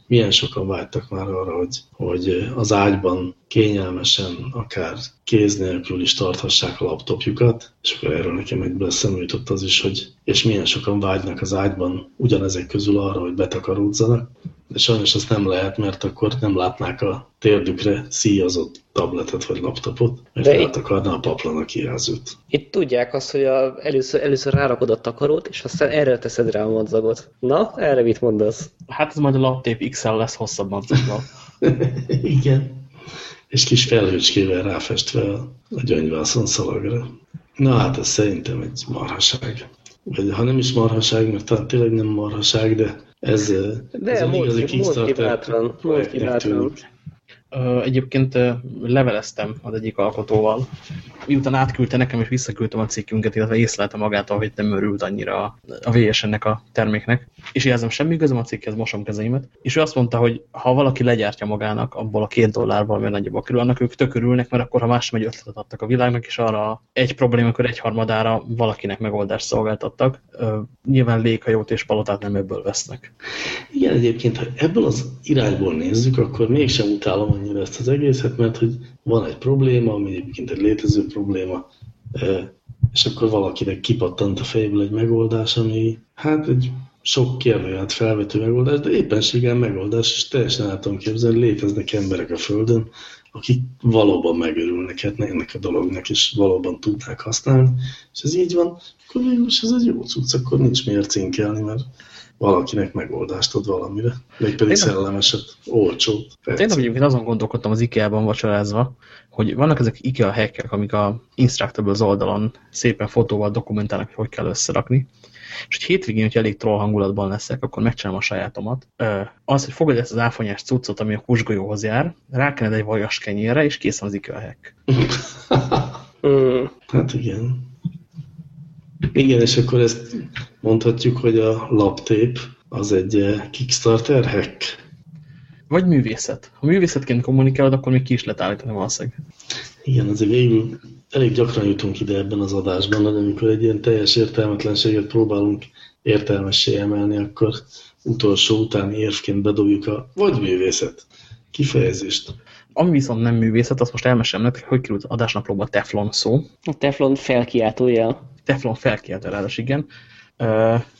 milyen sokan vágytak már arra, hogy, hogy az ágyban kényelmesen, akár kéz nélkül is tarthassák a laptopjukat, és akkor erről nekem egy eszembe jutott az is, hogy és milyen sokan vágynak az ágyban ugyanezek közül arra, hogy betakaródzanak, de sajnos azt nem lehet, mert akkor nem látnák a térdükre szíjazott tabletet vagy laptopot, mert de akarná a paplan a kijelzőt. Itt tudják azt, hogy a, először, először rárakod a takarót, és aztán erre teszed rá a madzagot. Na, erre mit mondasz? Hát ez majd a laptép XL lesz hosszabb madzaggal. Igen. És kis felhőcskével ráfestve a gyöngyvászon szalagra. Na hát ez szerintem egy marhaság. Vagy ha nem is marhaság, mert talán tényleg nem marhaság, de ez, de ez a igazi Kickstarter projektnek Egyébként leveleztem az egyik alkotóval, miután átküldte nekem, és visszaküldtem a cikkünket, illetve észlelte magát, hogy nem örült annyira a VS-ennek a terméknek. És jelzem, semmi közöm a cikkhez, mosom kezeimet. És ő azt mondta, hogy ha valaki legyártja magának abból a két dollárból, mert nagyobb a kerül, annak ők tök örülnek, mert akkor ha más egy ötletet adtak a világnak, és arra egy problémakör egy harmadára valakinek megoldást szolgáltattak. Nyilván léghajót és palotát nem ebből vesznek. Igen, egyébként, ha ebből az irányból nézzük, akkor mégsem utálom annyira ezt az egészet, mert hogy van egy probléma, ami egyébként egy létező probléma, és akkor valakinek kipattant a fejéből egy megoldás, ami hát egy sok kérdőját felvető megoldás, de éppenséggel megoldás, és teljesen el tudom képzelni, léteznek emberek a Földön, akik valóban megörülnek hát ennek a dolognak, és valóban tudnák használni, és ez így van, akkor végülis ez egy jó cucc, akkor nincs miért cinkelni, mert valakinek megoldást ad valamire, még pedig szellemeset, olcsót. Tényleg egyébként azon gondolkodtam az IKEA-ban vacsorázva, hogy vannak ezek IKEA hackek, amik a az oldalon szépen fotóval dokumentálnak, hogy hogy kell összerakni, és hogy hétvégén, hogy elég troll hangulatban leszek, akkor megcsinálom a sajátomat. Az, hogy fogod ezt az áfonyás cuccot, ami a kusgolyóhoz jár, rákened egy vajas kenyérre, és kész az IKEA hack. hát igen. Igen, és akkor ezt mondhatjuk, hogy a laptép az egy eh, Kickstarter hack. Vagy művészet. Ha művészetként kommunikálod, akkor még ki is lehet állítani valószínűleg. Igen, azért végül elég gyakran jutunk ide ebben az adásban, hogy amikor egy ilyen teljes értelmetlenséget próbálunk értelmessé emelni, akkor utolsó utáni érvként bedobjuk a vagy művészet kifejezést. Ami viszont nem művészet, azt most elmesem nektek, hogy került adásnaplóba Teflon szó. A Teflon felkiáltója. Teflon felkiáltó ráadásul, igen.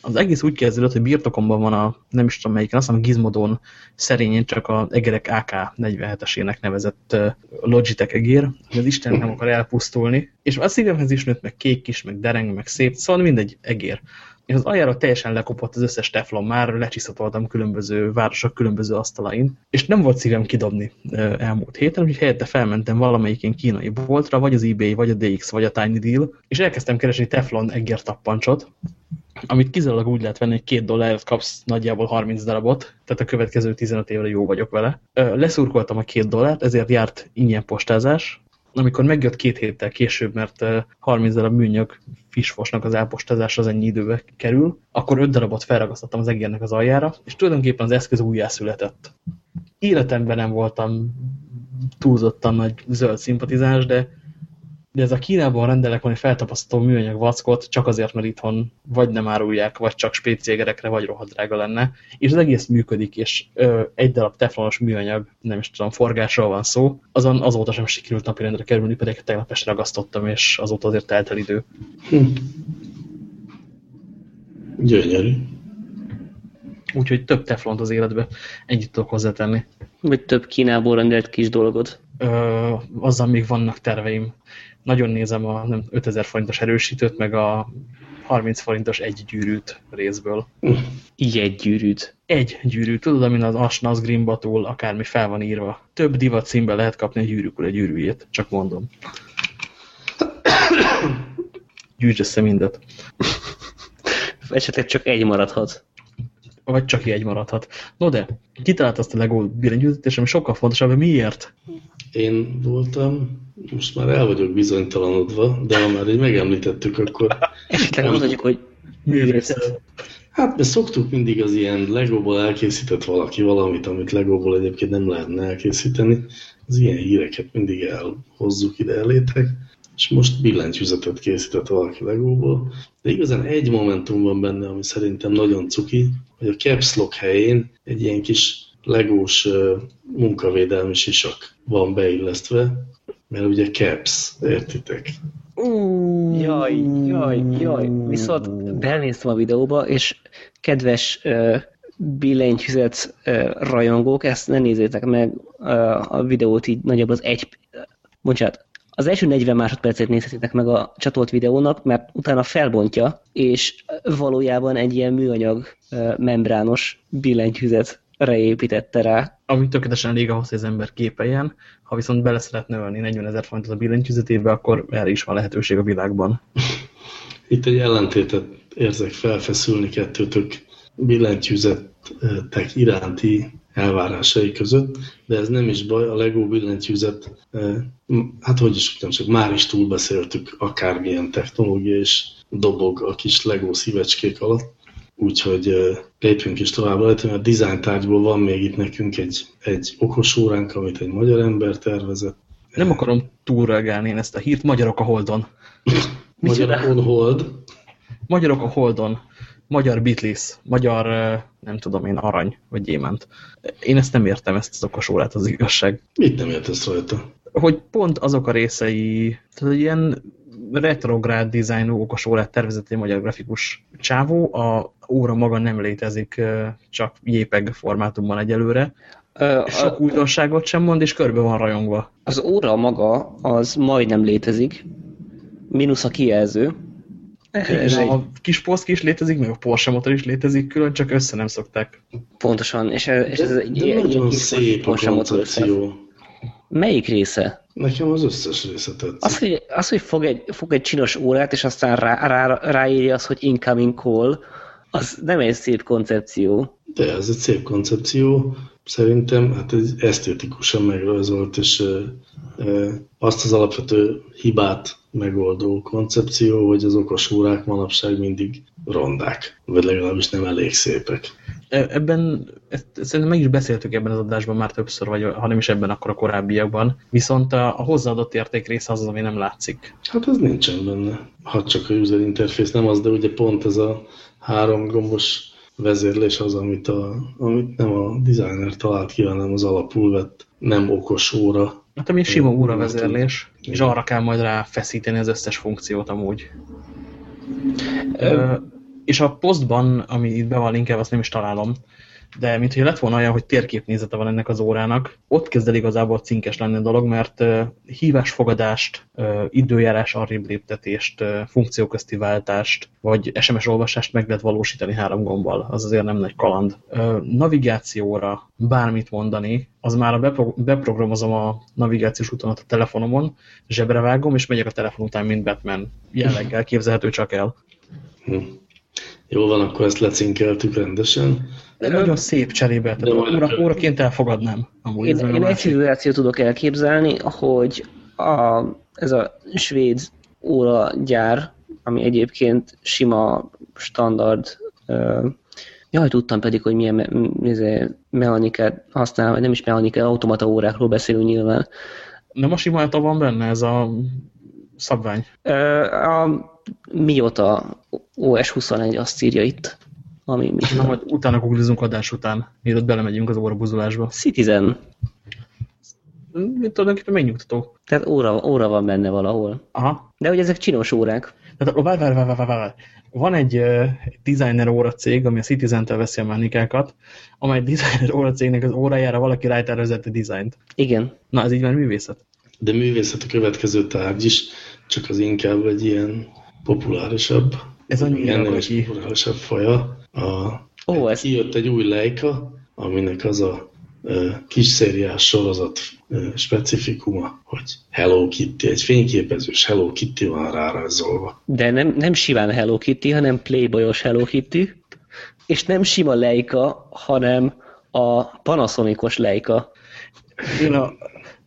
Az egész úgy kezdődött, hogy birtokomban van a, nem is tudom melyiken, azt hiszem Gizmodon szerényén csak a Egerek AK-47-esének nevezett Logitech egér, hogy az Isten nem akar elpusztulni. És a szívemhez is nőtt, meg kék is, meg dereng, meg szép, szóval mindegy egér. És az aljára teljesen lekopott az összes teflon, már lecsiszatoltam különböző városok különböző asztalain, és nem volt szívem kidobni elmúlt héten, úgyhogy helyette felmentem valamelyikén kínai boltra, vagy az eBay, vagy a DX, vagy a Tiny Deal, és elkezdtem keresni teflon egértappancsot, amit kizárólag úgy lehet venni, hogy két dollárért kapsz nagyjából 30 darabot, tehát a következő 15 évre jó vagyok vele. Leszurkoltam a két dollárt, ezért járt ingyen postázás, amikor megjött két héttel később, mert 30 darab műanyag fisfosnak az elpostázás az ennyi időbe kerül, akkor 5 darabot felragasztottam az egérnek az aljára, és tulajdonképpen az eszköz újjászületett. Életemben nem voltam túlzottan nagy zöld szimpatizás, de de ez a Kínában rendelek valami feltapasztó műanyag vackot, csak azért, mert itthon vagy nem árulják, vagy csak spécégerekre, vagy rohadt drága lenne, és az egész működik, és ö, egy darab teflonos műanyag, nem is tudom, forgásról van szó, azon azóta sem sikerült napirendre kerülni, pedig tegnap este ragasztottam, és azóta azért telt el idő. Hm. Gyönyörű. Úgyhogy több teflont az életbe ennyit tudok hozzátenni. Vagy több Kínából rendelt kis dolgot. Ö, azzal még vannak terveim. Nagyon nézem a nem, 5000 forintos erősítőt, meg a 30 forintos egy gyűrűt részből. Így egy gyűrűt. Egy gyűrű. Tudod, amin az Asnas Grimbatól akármi fel van írva. Több divat színben lehet kapni a gyűrűkül egy gyűrűjét. Csak mondom. Gyűjts össze mindet. Esetleg csak egy maradhat. Vagy csak egy maradhat. No de, kitalált azt a LEGO billentyűzetet, és ami sokkal fontosabb, miért? Én voltam, most már el vagyok bizonytalanodva, de ha már így megemlítettük, akkor... Esetleg mondhatjuk, hogy művészet. Hát, mert szoktuk mindig az ilyen Legóból elkészített valaki valamit, amit Legóból egyébként nem lehetne elkészíteni. Az ilyen híreket mindig elhozzuk ide elétek, és most billentyűzetet készített valaki Legóból. De igazán egy momentum van benne, ami szerintem nagyon cuki, hogy a caps lock helyén egy ilyen kis legós munkavédelmi sisak van beillesztve, mert ugye caps, értitek? Uh, jaj, jaj, jaj. Viszont belnéztem a videóba, és kedves uh, billentyűzet uh, rajongók, ezt ne nézzétek meg uh, a videót így nagyjából az egy... Bocsánat, az első 40 másodpercet nézhetitek meg a csatolt videónak, mert utána felbontja, és valójában egy ilyen műanyag membrános billentyűzet reépítette rá. Ami tökéletesen elég ahhoz, hogy az ember képeljen. Ha viszont bele szeretne ölni 40 ezer forintot a billentyűzetébe, akkor erre is van lehetőség a világban. Itt egy ellentétet érzek felfeszülni kettőtök billentyűzetek iránti elvárásai között, de ez nem is baj, a Lego billentyűzet, hát hogy is mondjam, csak már is túlbeszéltük akármilyen technológia, és dobog a kis Lego szívecskék alatt. Úgyhogy lépjünk is tovább rajta, mert a design tárgyból van még itt nekünk egy, egy okos óránk, amit egy magyar ember tervezett. Nem akarom túlreagálni én ezt a hírt, magyarok a Holdon. magyarok on hold? Magyarok a Holdon. Magyar Beatles, magyar, nem tudom én, arany, vagy gyémánt. Én ezt nem értem, ezt az okos órát, az igazság. Mit nem értesz rajta? Hogy pont azok a részei, tehát ilyen retrográd dizájnú okos órát tervezett egy magyar grafikus csávó. A óra maga nem létezik, csak JPEG formátumban egyelőre. Sok újdonságot sem mond, és körbe van rajongva. Az óra maga az majdnem létezik, mínusz a kijelző. És a kis Porsche is létezik, meg a Porsche motor is létezik külön, csak össze nem szokták. Pontosan, és ez, és ez de, egy de ilyen, nagyon szép a koncepció. Melyik része? Nekem az összes része tetszik. Az, hogy, az, hogy fog, egy, fog egy csinos órát, és aztán rá, rá, ráírja azt, hogy incoming call, az nem egy szép koncepció. De ez egy szép koncepció. Szerintem hát ez esztétikusan megrajzolt, és e, e, azt az alapvető hibát megoldó koncepció, hogy az okos órák manapság mindig rondák, vagy legalábbis nem elég szépek. E, ebben, ezt, szerintem meg is beszéltük ebben az adásban már többször, vagy ha nem is ebben, akkor a korábbiakban. Viszont a, a hozzáadott érték része az, az, ami nem látszik. Hát ez nincsen benne. Ha csak a user interface nem az, de ugye pont ez a három gombos vezérlés az, amit, a, amit nem a designer talált ki, hanem az alapul vett nem okos óra. Hát ami sima óra vezérlés, és arra kell majd rá feszíteni az összes funkciót amúgy. Ö, és a posztban, ami itt be van linkelve, azt nem is találom, de mint hogy lett volna olyan, hogy térképnézete van ennek az órának, ott kezd el igazából cinkes lenni a dolog, mert hívásfogadást, időjárás arrébb léptetést, funkcióközti váltást, vagy SMS olvasást meg lehet valósítani három gombbal. Az azért nem nagy kaland. Navigációra bármit mondani, az már a bepro beprogramozom a navigációs útonat a telefonomon, zsebre vágom, és megyek a telefon után, mint Batman. Jelleggel képzelhető csak el. Hm. Jó van, akkor ezt lecinkeltük rendesen. De nagyon szép cserébe, tehát óra, óraként elfogadnám. Amúgy én, én egy szituációt tudok elképzelni, hogy a, ez a svéd óragyár, ami egyébként sima, standard, uh, jaj, tudtam pedig, hogy milyen me izé, mechanikát használ, vagy nem is mechanika, automata órákról beszélünk nyilván. Nem a sima van benne, ez a szabvány? Uh, a mióta OS21 azt írja itt. Ami mi Na, majd utána googlizunk adás után, mielőtt belemegyünk az órabuzulásba. Citizen. Mit tulajdonképpen megnyugtató. Tehát óra, óra van benne valahol. Aha. De hogy ezek csinos órák. Tehát, várj, várj, várj, várj, várj. Van egy uh, designer óra cég, ami a Citizen-től veszi a mechanikákat, amely designer óra cégnek az órájára valaki rátervezett a dizájnt. Igen. Na, ez így már művészet. De művészet a következő tárgy is, csak az inkább egy ilyen populárisabb, ez annyira ennél is populárisabb faja. A, Ó, egy, ez... Kijött egy új Leica, aminek az a kis szériás sorozat specifikuma, hogy Hello Kitty, egy fényképezős Hello Kitty van rárajzolva. De nem, nem simán Hello Kitty, hanem Playboyos Hello Kitty, és nem sima Leica, hanem a Panasonicos Leica. Én a,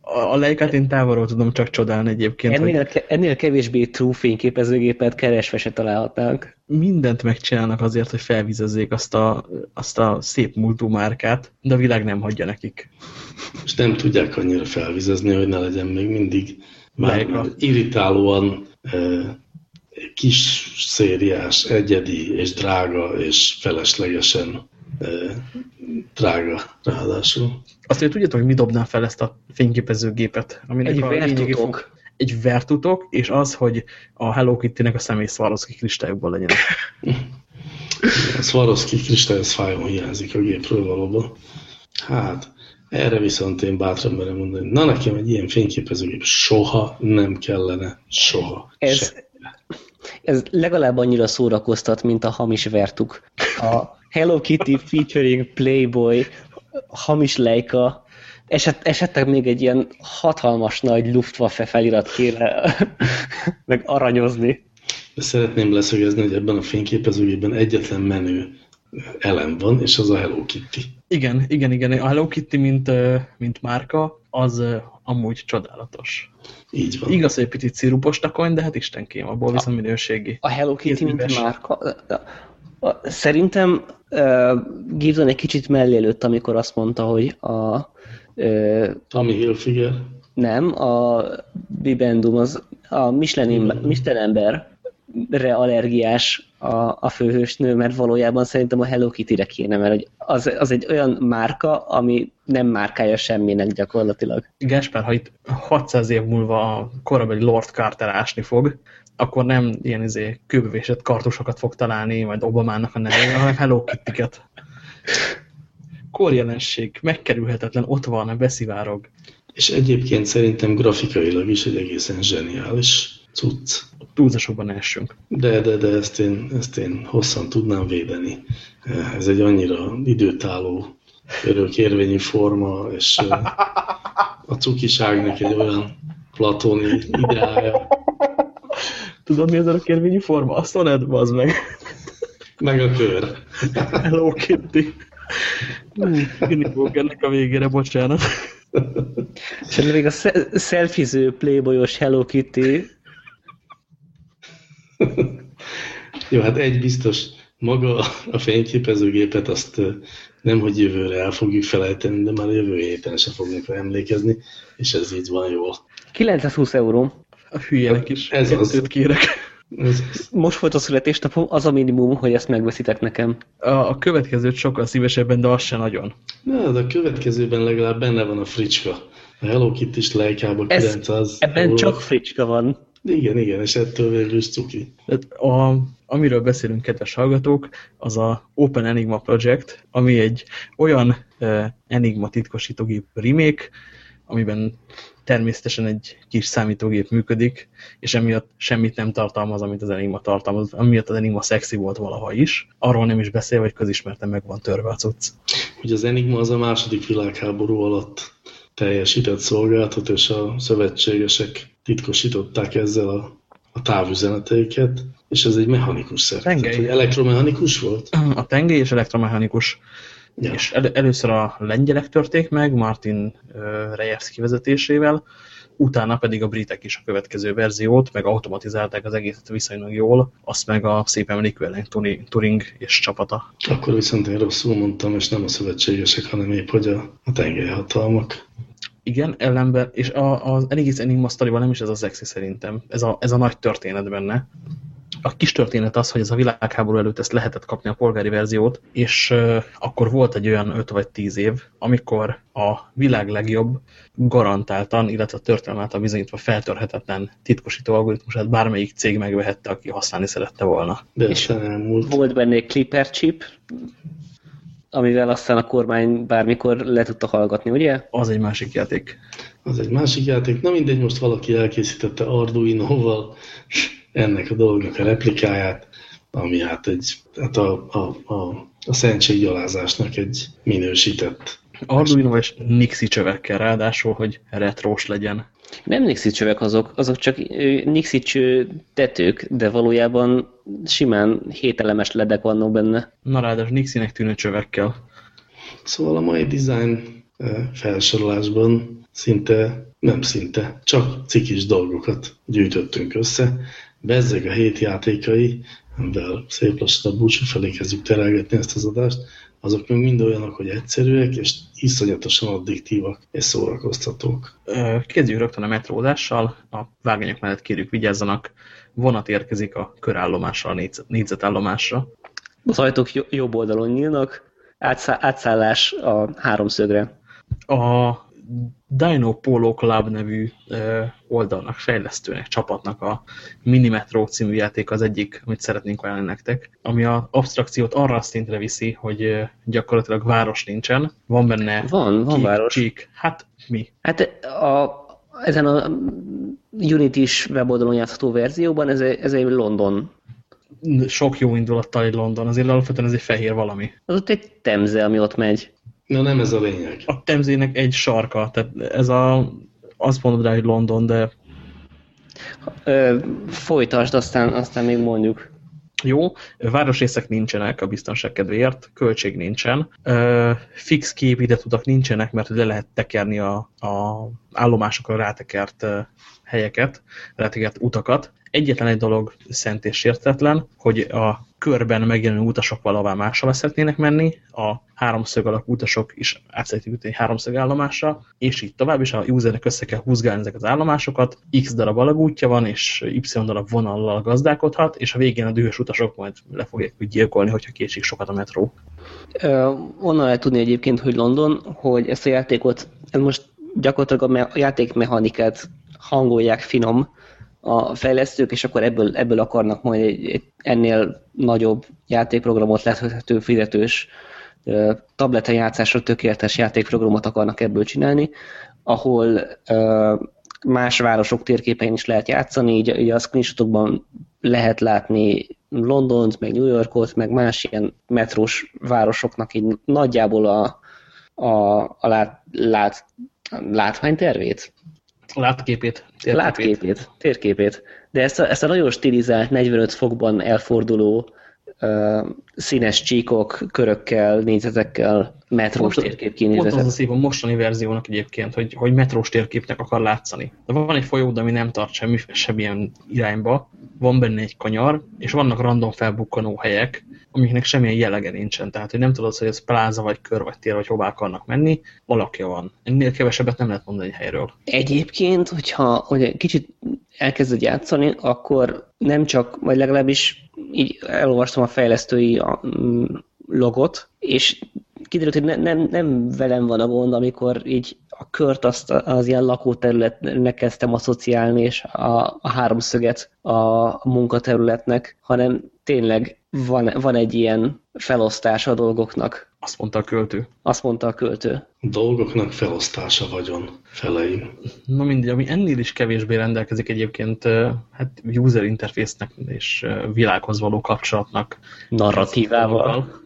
a Leicát én távolról tudom csak csodálni egyébként. Ennél, hogy... ennél kevésbé true fényképezőgépet keresve se találhatnánk. Mindent megcsinálnak azért, hogy felvizezzék azt a, azt a szép múltú márkát, de a világ nem hagyja nekik. És nem tudják annyira felvizezni, hogy ne legyen még mindig már, már irritálóan eh, kis szériás, egyedi és drága és feleslegesen eh, drága ráadásul. Azt hogy tudjátok, hogy mi dobná fel ezt a fényképezőgépet? Aminek egy vertutok. Egy vertutok, és az, hogy a Hello Kitty-nek a személy Swarovski kristályokból legyen. a Swarovski kristály, az fájon hiányzik a gépről valóban. Hát, erre viszont én bátran merem mondani, na nekem egy ilyen fényképezőgép soha nem kellene, soha. Ez, ez legalább annyira szórakoztat, mint a hamis vertuk. A Hello Kitty featuring Playboy, hamis Leica, eset, esetleg még egy ilyen hatalmas nagy Luftwaffe felirat kéne meg aranyozni. Szeretném leszögezni, hogy ebben a fényképezőgében egyetlen menő elem van, és az a Hello Kitty. Igen, igen, igen. A Hello Kitty, mint, mint márka, az amúgy csodálatos. Így van. Igaz, hogy egy picit szirupos takony, de hát istenkém, abból viszont minőségi. A Hello Kitty, mint márka? Szerintem uh, Gibson egy kicsit mellé előtt, amikor azt mondta, hogy a... Uh, Tommy Hilfiger? Nem, a Bibendum, az a Michelin, Michelin emberre allergiás a, a főhősnő, mert valójában szerintem a Hello Kitty-re kéne, mert az, az egy olyan márka, ami nem márkája semminek gyakorlatilag. Gáspár, ha itt 600 év múlva a korabeli Lord Carter ásni fog, akkor nem ilyen izé, kőbevésett kartusokat fog találni, majd Obamának a nevén, hanem Hello Kitty-ket. Korjelenség, megkerülhetetlen, ott van, beszivárog. És egyébként szerintem grafikailag is egy egészen zseniális cucc. Túlzásokban essünk. De, de, de ezt én, ezt én hosszan tudnám védeni. Ez egy annyira időtálló örökérvényi forma, és a cukiságnak egy olyan platóni ideája, Tudod, mi ez a kérvényi forma? Azt mondod, bazd meg. Meg a kör. Hello Kitty. Mindig fogok ennek a végére, bocsánat. És még a selfiző playboyos Hello Kitty. Jó, hát egy biztos, maga a fényképezőgépet azt nem, hogy jövőre el fogjuk felejteni, de már jövő héten se fogunk rá emlékezni, és ez így van jól. 920 euró. A hülyenek is. Ez az. kérek. Ez Most volt a születésnapom, az a minimum, hogy ezt megveszitek nekem. A, a következőt sokkal szívesebben, de az se nagyon. Na, de a következőben legalább benne van a fricska. A Hello Kitty is lejkában 900 Ebben euró. csak fricska van. Igen, igen, és ettől végül is cuki. A, amiről beszélünk, kedves hallgatók, az a Open Enigma Project, ami egy olyan uh, Enigma titkosítógép remake, amiben természetesen egy kis számítógép működik, és emiatt semmit nem tartalmaz, amit az Enigma tartalmaz, amiatt az Enigma szexi volt valaha is. Arról nem is beszél, hogy közismerten meg van törve a cucc. Hogy az Enigma az a második világháború alatt teljesített szolgáltat, és a szövetségesek titkosították ezzel a, a távüzeneteiket, és ez egy mechanikus szerkezet. Tengely. Elektromechanikus volt? A tengely és elektromechanikus. Ja. És el, először a lengyelek törték meg, Martin uh, Rejewski vezetésével, utána pedig a britek is a következő verziót, meg automatizálták az egészet viszonylag jól, azt meg a szép emlékű ellen Turing és csapata. Akkor viszont én rosszul mondtam, és nem a szövetségesek, hanem épp, hogy a, a tengelyhatalmak. Igen, ellenben, és a, az egész Enigma sztoriban nem is ez a szexi szerintem, ez a, ez a nagy történet benne. a kis történet az, hogy ez a világháború előtt ezt lehetett kapni a polgári verziót, és uh, akkor volt egy olyan 5 vagy 10 év, amikor a világ legjobb garantáltan, illetve a történelem által bizonyítva feltörhetetlen titkosító algoritmusát bármelyik cég megvehette, aki használni szerette volna. De és volt benne egy clipper chip, amivel aztán a kormány bármikor le tudta hallgatni, ugye? Az egy másik játék. Az egy másik játék. Na mindegy, most valaki elkészítette Arduino-val ennek a dolognak a replikáját, ami hát, egy, hát a, a, a, a szentséggyalázásnak egy minősített. Arduino és Nixi csövekkel ráadásul, hogy retrós legyen. Nem Nixi csövek azok, azok csak Nixi cső tetők, de valójában simán hételemes ledek vannak benne. Na ráadásul Nixinek tűnő csövekkel. Szóval a mai design felsorolásban szinte, nem szinte, csak cikis dolgokat gyűjtöttünk össze. Bezzeg a hét játékai, amivel szép lassan a búcsú felé kezdjük terelgetni ezt az adást, azok még mind olyanok, hogy egyszerűek, és iszonyatosan addiktívak és szórakoztatók. Kezdjük rögtön a metrózással, a vágányok mellett kérjük vigyázzanak, vonat érkezik a körállomással, a négyzetállomásra. Az ajtók jobb oldalon nyílnak, átszállás a háromszögre. A Dino Polo Club nevű oldalnak, fejlesztőnek, csapatnak a Minimetro című játék az egyik, amit szeretnénk ajánlani nektek, ami a abstrakciót arra a szintre viszi, hogy gyakorlatilag város nincsen, van benne van, van város. Csík. Hát mi? Hát a, ezen a Unity-s weboldalon játszható verzióban ez egy, ez egy London sok jó indulattal egy London, azért alapvetően ez egy fehér valami. Az ott egy temze, ami ott megy. Na nem ez a lényeg. A Temzének egy sarka, tehát ez a, azt mondod rá, hogy London, de... Ö, folytasd, aztán, aztán még mondjuk. Jó, városrészek nincsenek a biztonság kedvéért, költség nincsen, ö, fix képidetutatak nincsenek, mert le lehet tekerni a, a állomásokra rátekert helyeket, rátekert utakat. Egyetlen egy dolog szent és sértetlen, hogy a körben megjelenő utasok valavá másra szeretnének menni, a háromszög alakú utasok is át egy háromszög állomásra, és így tovább, és a usernek össze kell húzgálni ezek az állomásokat, x darab alagútja van, és y darab vonallal gazdálkodhat, és a végén a dühös utasok majd le fogják gyilkolni, hogyha késik sokat a metró. onnan lehet tudni egyébként, hogy London, hogy ezt a játékot, ez most gyakorlatilag a játékmechanikát hangolják finom, a fejlesztők, és akkor ebből, ebből akarnak majd egy, egy ennél nagyobb játékprogramot letölthető fizetős tableten játszásra tökéletes játékprogramot akarnak ebből csinálni, ahol más városok térképein is lehet játszani, így, így a screenshotokban lehet látni Londont, meg New Yorkot, meg más ilyen metrós városoknak így nagyjából a, a, a lát, lát, látványtervét. Látképét. Térképét. Látképét, térképét. De ezt a, ezt a nagyon stilizált, 45 fokban elforduló uh, színes csíkok, körökkel, négyzetekkel, metrós pont, térkép kinézetet. Pont az a szív a mostani verziónak egyébként, hogy, hogy metrós térképnek akar látszani. De van egy folyó, ami nem tart semmi, semmilyen irányba, van benne egy kanyar, és vannak random felbukkanó helyek, amiknek semmilyen jellege nincsen. Tehát, hogy nem tudod, hogy ez pláza, vagy kör, vagy tér, vagy hová akarnak menni, alakja van. Ennél kevesebbet nem lehet mondani egy helyről. Egyébként, hogyha hogy kicsit elkezded játszani, akkor nem csak, vagy legalábbis így elolvastam a fejlesztői mm, logot, és kiderült, hogy ne, nem, nem velem van a gond, amikor így a kört azt az ilyen lakóterületnek kezdtem asszociálni, és a, a háromszöget a munkaterületnek, hanem tényleg van, van egy ilyen felosztása a dolgoknak. Azt mondta a költő. Azt mondta a költő. Dolgoknak felosztása vagyon feleim. Na mindegy, ami ennél is kevésbé rendelkezik egyébként hát user interfésznek és világhoz való kapcsolatnak. Narratívával.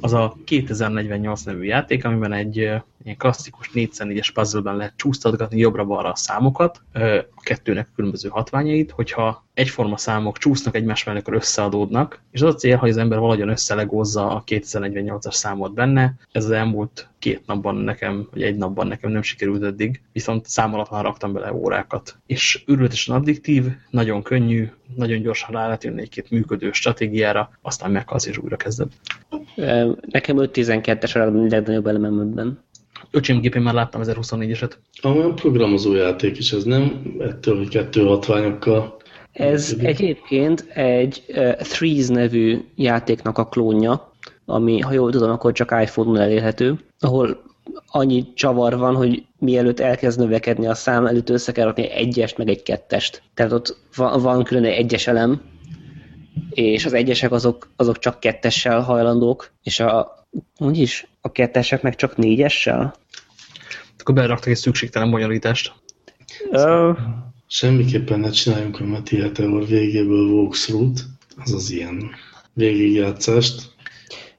Az a 2048 nevű játék, amiben egy ilyen klasszikus 4x4-es puzzle-ben lehet csúsztatgatni jobbra-balra a számokat, a kettőnek különböző hatványait, hogyha egyforma számok csúsznak egymás mellé, akkor összeadódnak, és az a cél, hogy az ember valahogyan összelegózza a 2048-as számot benne. Ez az elmúlt két napban nekem, vagy egy napban nekem nem sikerült eddig, viszont számolatlan raktam bele órákat. És őrületesen addiktív, nagyon könnyű, nagyon gyorsan rá lehet jönni egy-két működő stratégiára, aztán meghalsz és újra kezded. Nekem 5-12-es a legnagyobb elememben. Öcsém gépén már láttam 1024-eset. Olyan programozó játék is, ez nem ettől, hogy kettő hatványokkal Ez működik. egyébként egy uh, Threes nevű játéknak a klónja, ami, ha jól tudom, akkor csak iPhone-on elérhető, ahol annyi csavar van, hogy mielőtt elkezd növekedni a szám, előtt össze kell rakni egy egyest, meg egy kettest. Tehát ott van, van külön egy egyes elem, és az egyesek azok, azok csak kettessel hajlandók, és a, úgy is, a kettesek meg csak négyessel. Akkor beraktak egy szükségtelen bonyolítást. Uh, Semmiképpen ne csináljunk a Meti Heteor végéből walkthrough-t, azaz ilyen végigjátszást.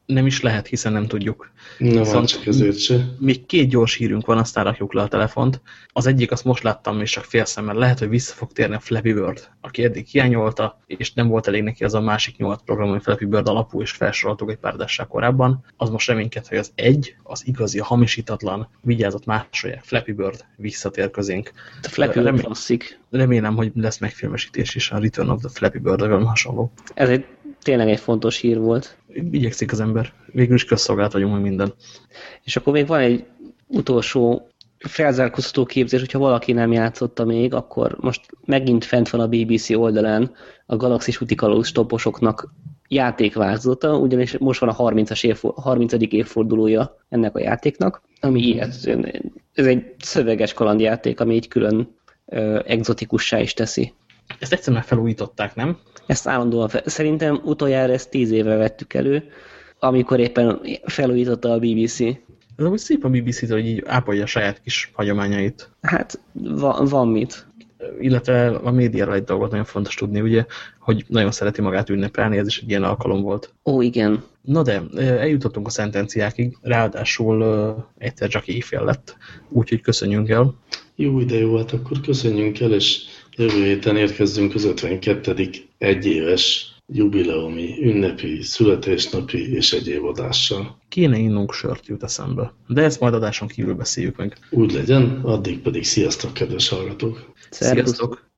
Nem is lehet, hiszen nem tudjuk. Nem Viszont csak ezért se. Még két gyors hírünk van, aztán rakjuk le a telefont. Az egyik, azt most láttam, és csak fél szemmel lehet, hogy vissza fog térni a Flappy Bird, aki eddig hiányolta, és nem volt elég neki az a másik nyolc program, hogy Flappy Bird alapú, és felsoroltuk egy pár korábban. Az most reményked, hogy az egy, az igazi, a hamisítatlan, vigyázott másolják, Flappy Bird visszatér közénk. A Flappy Bird klasszik. Remélem, hogy lesz megfilmesítés is a Return of the Flappy Bird, vagy hasonló. Ez egy tényleg egy fontos hír volt. Igyekszik az ember. Végül is közszolgált vagyunk, hogy minden. És akkor még van egy utolsó felzárkóztató képzés, hogyha valaki nem játszotta még, akkor most megint fent van a BBC oldalán a Galaxis Utikalóz toposoknak játékváltozata, ugyanis most van a 30. Évford, 30. évfordulója ennek a játéknak, ami ilyet, ez egy szöveges kalandjáték, ami egy külön ö, exotikussá is teszi. Ezt egyszerűen felújították, nem? Ezt állandóan, fel... szerintem utoljára ezt tíz éve vettük elő, amikor éppen felújította a BBC. Ez amúgy szép a BBC-t, hogy így ápolja a saját kis hagyományait. Hát van, van mit. Illetve a médiára egy dolgot nagyon fontos tudni, ugye, hogy nagyon szereti magát ünnepelni, ez is egy ilyen alkalom volt. Ó, igen. Na de, eljutottunk a szentenciákig, ráadásul egyszer csak éjfél lett, úgyhogy köszönjünk el. Jó, de jó, hát akkor köszönjünk el, és Jövő héten érkezzünk az 52. egyéves jubileumi, ünnepi, születésnapi és egyéb adással. Kéne innunk sört jut eszembe, de ezt majd adáson kívül beszéljük meg. Úgy legyen, addig pedig sziasztok, kedves hallgatók! Sziasztok!